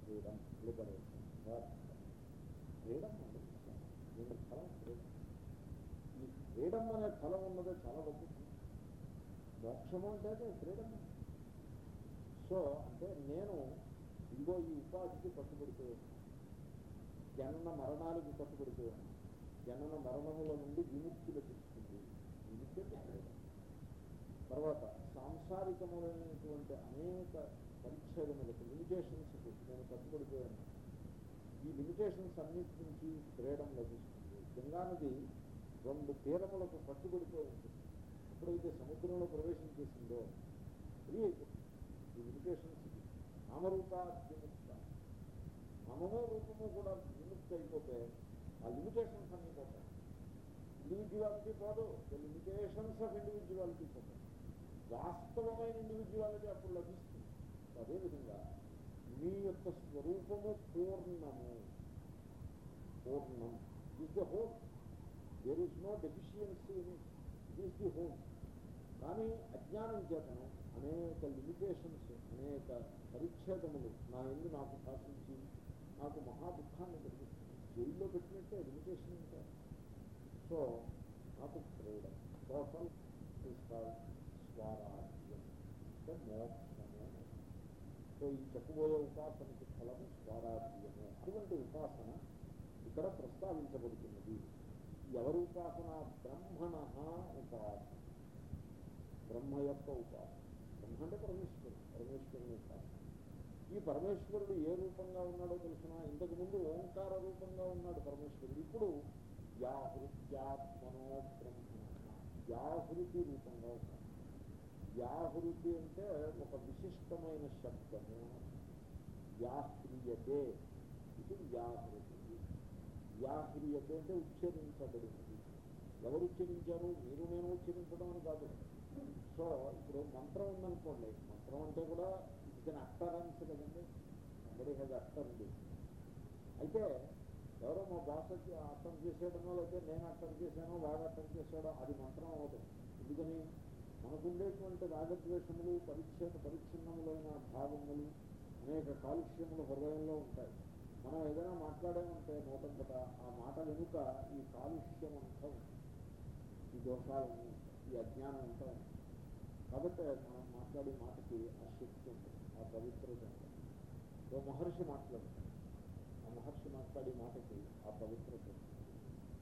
ఫ్రీడమ్ లిబరేషన్ ఫ్రీడమ్ అండి దీని ఫలం ఫ్రీడమ్ ఈ ఫ్రీడమ్ అనే ఫలం ఉన్నదే చాలా గొప్పది మోక్షము అంటే అదే ఫ్రీడమ్ సో అంటే నేను ఇదిగో ఈ ఉపాధికి కట్టుబడిపోయాను జనన మరణాలకు కట్టుబడిపోయాను జనన మరణముల నుండి విముక్తి లభిస్తుంది విముక్తి తర్వాత సాంసారికములైనటువంటి అనేక పరిచ్ఛేదములకు లిమిటేషన్స్కి నేను కట్టుబడిపోయాను ఈ లిమిటేషన్స్ అన్నిటి నుంచి ఫ్రీడమ్ లభిస్తుంది. గంగా నది రెండు తీరములకు పట్టుబడిపోయి ఉంటుంది. ఎప్పుడైతే సముద్రంలో ప్రవేశం చేసిందో ఫ్రీ అయిపోతుంది ఈ లిమిటేషన్స్ నామరూప విముక్త నామము రూపము కూడా విముక్తి అయిపోతే ఆ లిమిటేషన్స్ అన్నీ పోతాయి. ఇండివిజువాలిటీ పోదు. ద లిమిటేషన్స్ ఆఫ్ ఇండివిజువాలిటీ పోతాయి. వాస్తవమైన ఇండివిజువాలిటీ అప్పుడు లభిస్తుంది. అదేవిధంగా మీ యొక్క స్వరూపము పూర్ణము పూర్ణం is the whole there is no deficiency in it is the whole కానీ అజ్ఞానం చేతను అనేక లిమిటేషన్స్ అనేక పరిచ్ఛేదములు నా ఎందు నాకు శాసించి నాకు మహా దుఃఖాన్ని కలిగిస్తుంది జైల్లో పెట్టినట్టే లిమిటేషన్ ఉంటాయి సో నాకు ఫ్రీడమ్ టోటల్ స్వరాజ్యం అంటే మోక్షము సో ఈ చెప్పుబోయే ఉపాసనకి ఫలము స్వారాధ్యము అటువంటి ఉపాసన ఇక్కడ ప్రస్తావించబడుతున్నది. ఎవరు ఉపాసన బ్రహ్మణ ఉపాసన. బ్రహ్మ యొక్క ఉపాసన. బ్రహ్మ అంటే పరమేశ్వరుడు. పరమేశ్వరుని ఉపాసన. ఈ పరమేశ్వరుడు ఏ రూపంగా ఉన్నాడో తెలిసిన? ఇంతకు ముందు ఓంకార రూపంగా ఉన్నాడు పరమేశ్వరుడు. ఇప్పుడు యాహృత్యాత్మనో బ్రహ్మ యాహృతి రూపంగా ఉన్నాడు. వ్యాహృతి అంటే ఒక విశిష్టమైన శబ్దము. వ్యాహ్రియతే. ఇది వ్యాహృతి. యాహ్రియతే అంటే ఉచ్చరించబడింది ఎవరు ఉచ్చరించారు? మీరు నేను ఉచ్చరించడం అని కాదు. సో ఇప్పుడు మంత్రం ఉందనుకోండి. మంత్రం అంటే కూడా ఇది అట్టరెన్స్ కదండి. అందరి హెజ్ అట్టండి అయితే ఎవరో మా భాష అర్థం చేసేయడమో లేకపోతే నేను అర్థం చేశానో వాడు అర్థం చేశాడో. అది మంత్రం అవుతుంది ఎందుకని? మనకుండేటువంటి రాగద్వేషములు పరిచ్ఛేద పరిచ్ఛిన్నములైన భావములు అనేక కాలుష్యములు హృదయంలో ఉంటాయి. మనం ఏదైనా మాట్లాడామంటే నూటంతట ఆ మాట వెనుక ఈ కాలుష్యం అంతా ఉంది ఈ దోషాలని ఈ అజ్ఞానం అంతా ఉంది కాబట్టి మనం మాట్లాడే మాటకి ఆ శక్తి ఉంటుంది ఆ పవిత్రత ఉంటుంది. ఓ మహర్షి మాట్లాడతాడు. ఆ మహర్షి మాట్లాడే మాటకి ఆ పవిత్రత ఉంటుంది.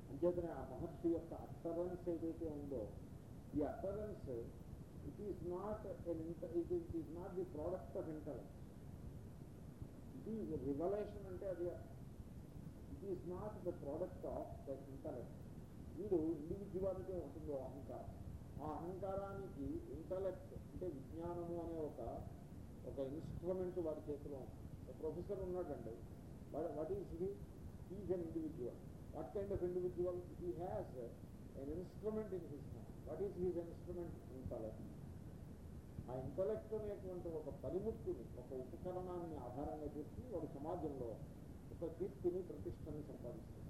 అంచేతనే ఆ మహర్షి యొక్క అట్టరెన్స్ ఏదైతే ఉందో ఈ utterance it is not it is not the product of intellect it is revelation అంటే అది it is not the product of the intellect వీడు ఇండివిజువాలిటీ ఉంటుందో అహంకారం. ఆ అహంకారానికి ఇంటలెక్ట్ అంటే విజ్ఞానము అనే ఒక ఒక ఇన్స్ట్రుమెంట్ వాడి చేతిలో ఉంది ప్రొఫెసర్ ఉన్నాడండి. What is he? He's an individual what kind of individual he has an instrument in his what is his instrument? Intellect. ఆ ఇంటలెక్ట్ అనేటువంటి ఒక పనిముట్టుని ఒక ఉపకరణాన్ని ఆధారంగా చేసి వాడు సమాజంలో ఒక కీర్తిని ప్రతిష్టని సంపాదిస్తుంది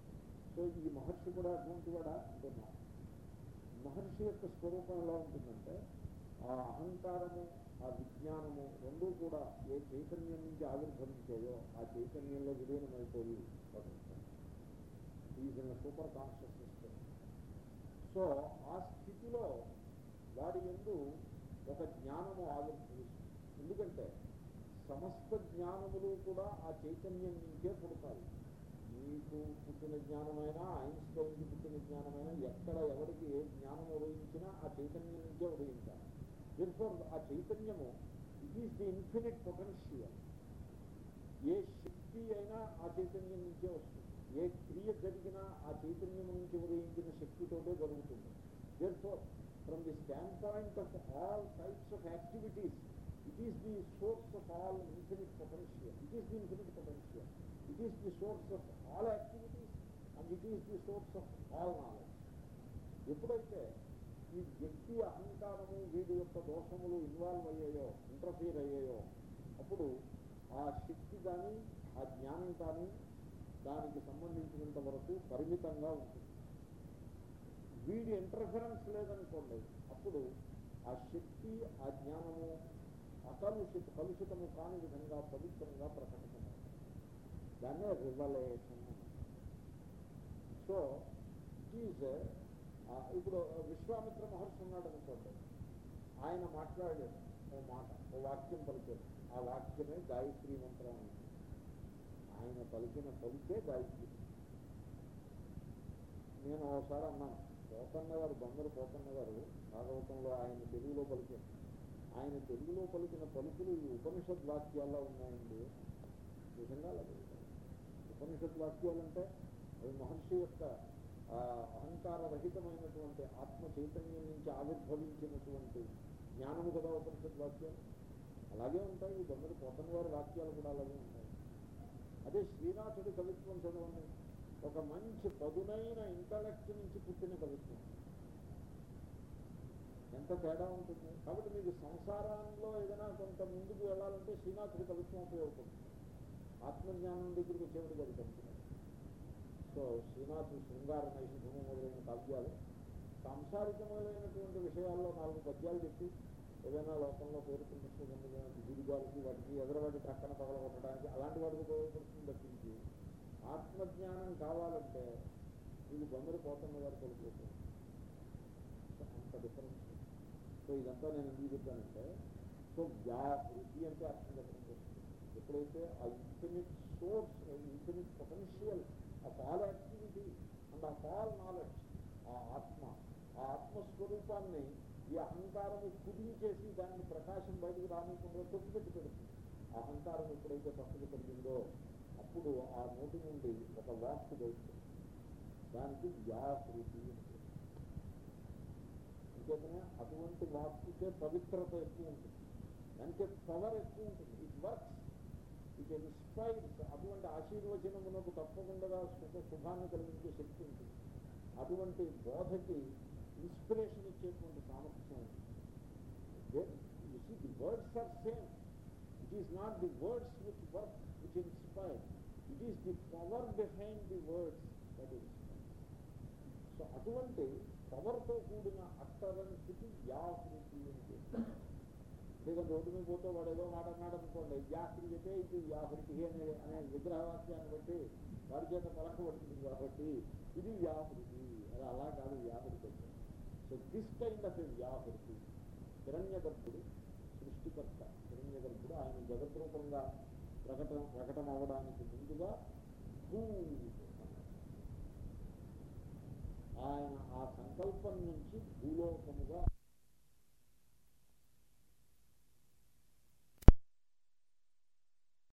సో ఈ మహర్షి కూడా అటువంటి వాడా? మహర్షి యొక్క స్వరూపం ఎలా ఉంటుందంటే ఆ అహంకారము ఆ విజ్ఞానము రెండూ కూడా ఏ చైతన్యం నుంచి ఆవిర్భవించాయో ఆ చైతన్యంలో విలీనమైపోయి ఈజ్ సూపర్ కాన్షియస్నెస్ సో ఆ స్థితిలో వాడి ఎందు ఒక జ్ఞానము ఆవిర్భవిస్తుంది. ఎందుకంటే సమస్త జ్ఞానములు కూడా ఆ చైతన్యం నుంచే పుడతాయి. మీకు పుట్టిన జ్ఞానమైనా ఐన్స్టైన్కి పుట్టిన జ్ఞానమైనా ఎక్కడ ఎవరికి ఏ జ్ఞానం ఉదయించినా ఆ చైతన్యం నుంచే ఉదయించాలి. దీనిఫోర్ ఆ చైతన్యము it is the infinite potential ఏ శక్తి అయినా ఆ చైతన్యం నుంచే వస్తుంది. ఏ క్రియ జరిగినా ఆ చైతన్యం నుంచి ఉదయించిన శక్తితోటే జరుగుతుంది. Therefore from the standpoint of all types of activities it is the source of all infinite potential it is the infinite potential it is the source of all activities and it is the source of all knowledge ఎప్పుడైతే ఈ వ్యక్తి అహంకారము వీడి యొక్క దోషములు ఇన్వాల్వ్ అయ్యాయో ఇంటర్ఫీర్ అయ్యాయో అప్పుడు ఆ శక్తి కానీ ఆ జ్ఞానం కానీ దానికి సంబంధించినంత వరకు పరిమితంగా ఉంటుంది. వీడి ఇంటర్ఫరెన్స్ లేదనుకోండి అప్పుడు ఆ శక్తి ఆ జ్ఞానము అకలుషిత కలుషితము కాని విధంగా పవిత్రంగా ప్రకటితమవుతుంది దాన్నే రివలేషన్ సో ఇట్ ఈజ్ ఇప్పుడు విశ్వామిత్ర మహర్షి ఉన్నాడు అనుకోండి. ఆయన మాట్లాడాడు ఓ మాట ఓ వాక్యం పలికాడు. ఆ వాక్యమే గాయత్రి మంత్రం అని. ఆయన పలికిన పలికే గాయత్రి. నేను ఒకసారి అన్నాను పోతన్న గారు బందరు పోతన్న గారు భాగవతంలో ఆయన తెలుగులో పలికారు. ఆయన తెలుగులో పలికిన పలుకులు ఈ ఉపనిషద్ వాక్యాల్లో ఉన్నాయండి. నిజంగా లేదు. ఉపనిషత్ వాక్యాలంటే అవి మహర్షి యొక్క అహంకార అహంకారరహితమైనటువంటి ఆత్మ చైతన్యం నుంచి ఆవిర్భవించినటువంటి జ్ఞానము కదా ఉపనిషత్ వాక్యాలు. అలాగే ఉంటాయి. ఈ దొంగలు వారి వాక్యాలు కూడా అలాగే ఉంటాయి. అదే శ్రీనాథుడి కవిత్వం చదవండి. ఒక మంచి పదునైన ఇంటలెక్ట్ నుంచి పుట్టిన కవిత్వం. ఎంత తేడా ఉంటుంది? కాబట్టి మీకు సంసారంలో ఏదైనా కొంత ముందుకు వెళ్ళాలంటే శ్రీనాథుడి కవిత్వం ఉపయోగపడుతుంది. ఆత్మజ్ఞానం దగ్గరికి వచ్చేవాడికి అది కవిత్వం. సో శ్రీనాథుడు శృంగార నైషధము మొదలైన కావ్యాలు సాంసారికమైనటువంటి విషయాల్లో నాలుగు పద్యాలు చెప్పి ఏదైనా లోకంలో పేరు ప్రతిష్టమైన దిగుగాలకి వాటికి ఎదరవాడి ప్రక్కన పగలగొట్టడానికి అలాంటి వాటికి ఉపయోగపడుతుంది తప్పించి ఆత్మజ్ఞానం కావాలంటే ఇది బొమ్మలు పోతున్న వారు కోల్పోతుంది సో అంత డిఫరెన్స్ సో ఇదంతా నేను ఎందుకు చెప్పానంటే సో వ్యా వృద్ధి అంటే అర్థం చెప్పడం. వస్తుంది ఎప్పుడైతే ఆ infinite source infinite potential of all activity and of all knowledge ఆ ఆత్మ ఆ ఆత్మస్వరూపాన్ని ఈ అహంకారం కుదించేసి దాన్ని ప్రకాశం బయటకు రానికుండా తొక్కిపెట్టి పెడుతుంది ఆ అహంకారం ఎప్పుడైతే పక్కకు పెరిగిందో అప్పుడు ఆ నోటి నుండి ఒక వ్యాప్తి బయటకు దానికి వ్యాకృతి అంతేకానే అటువంటి వాక్కుకే పవిత్రత ఎక్కువ ఉంటుంది. దానికే పవర్ ఎక్కువ ఉంటుంది. ఇట్ వర్క్స్ ఇట్ ఇన్స్పైర్స్ అటువంటి ఆశీర్వచనమునకు తప్పకుండా సుఖ శుభాన్ని కలిగించే శక్తి ఉంటుంది. అటువంటి బోధకి ఇన్స్పిరేషన్ ఇచ్చేటువంటి సామర్థ్యం the words are same it is not the words which work which inspire it is the power behind the words that inspire so అటువంటి పవర్తో కూడిన అట్టరంటికి వ్యాహృతి అని పేరు. లేదా రోడ్డు మీద పోతే వాడు ఏదో మాట అన్నాడు అనుకోండి వ్యాహృతి చెప్పే ఇది వ్యాహృతి అనే అనే విగ్రహవాక్యాన్ని బట్టి వాడి చేత పలకబడుతుంది కాబట్టి ఇది వ్యాహృతి అది అలా కాదు వ్యాహృతి అంటే so this kind of a వ్యాహృతి హిరణ్యగర్భుడు సృష్టికర్త. హిరణ్యగర్భుడు ఆయన జగద్రూపంగా ప్రకటన ప్రకటన అవ్వడానికి ముందుగా ఆయన ఆ సంకల్పం నుంచి భూలోకముగా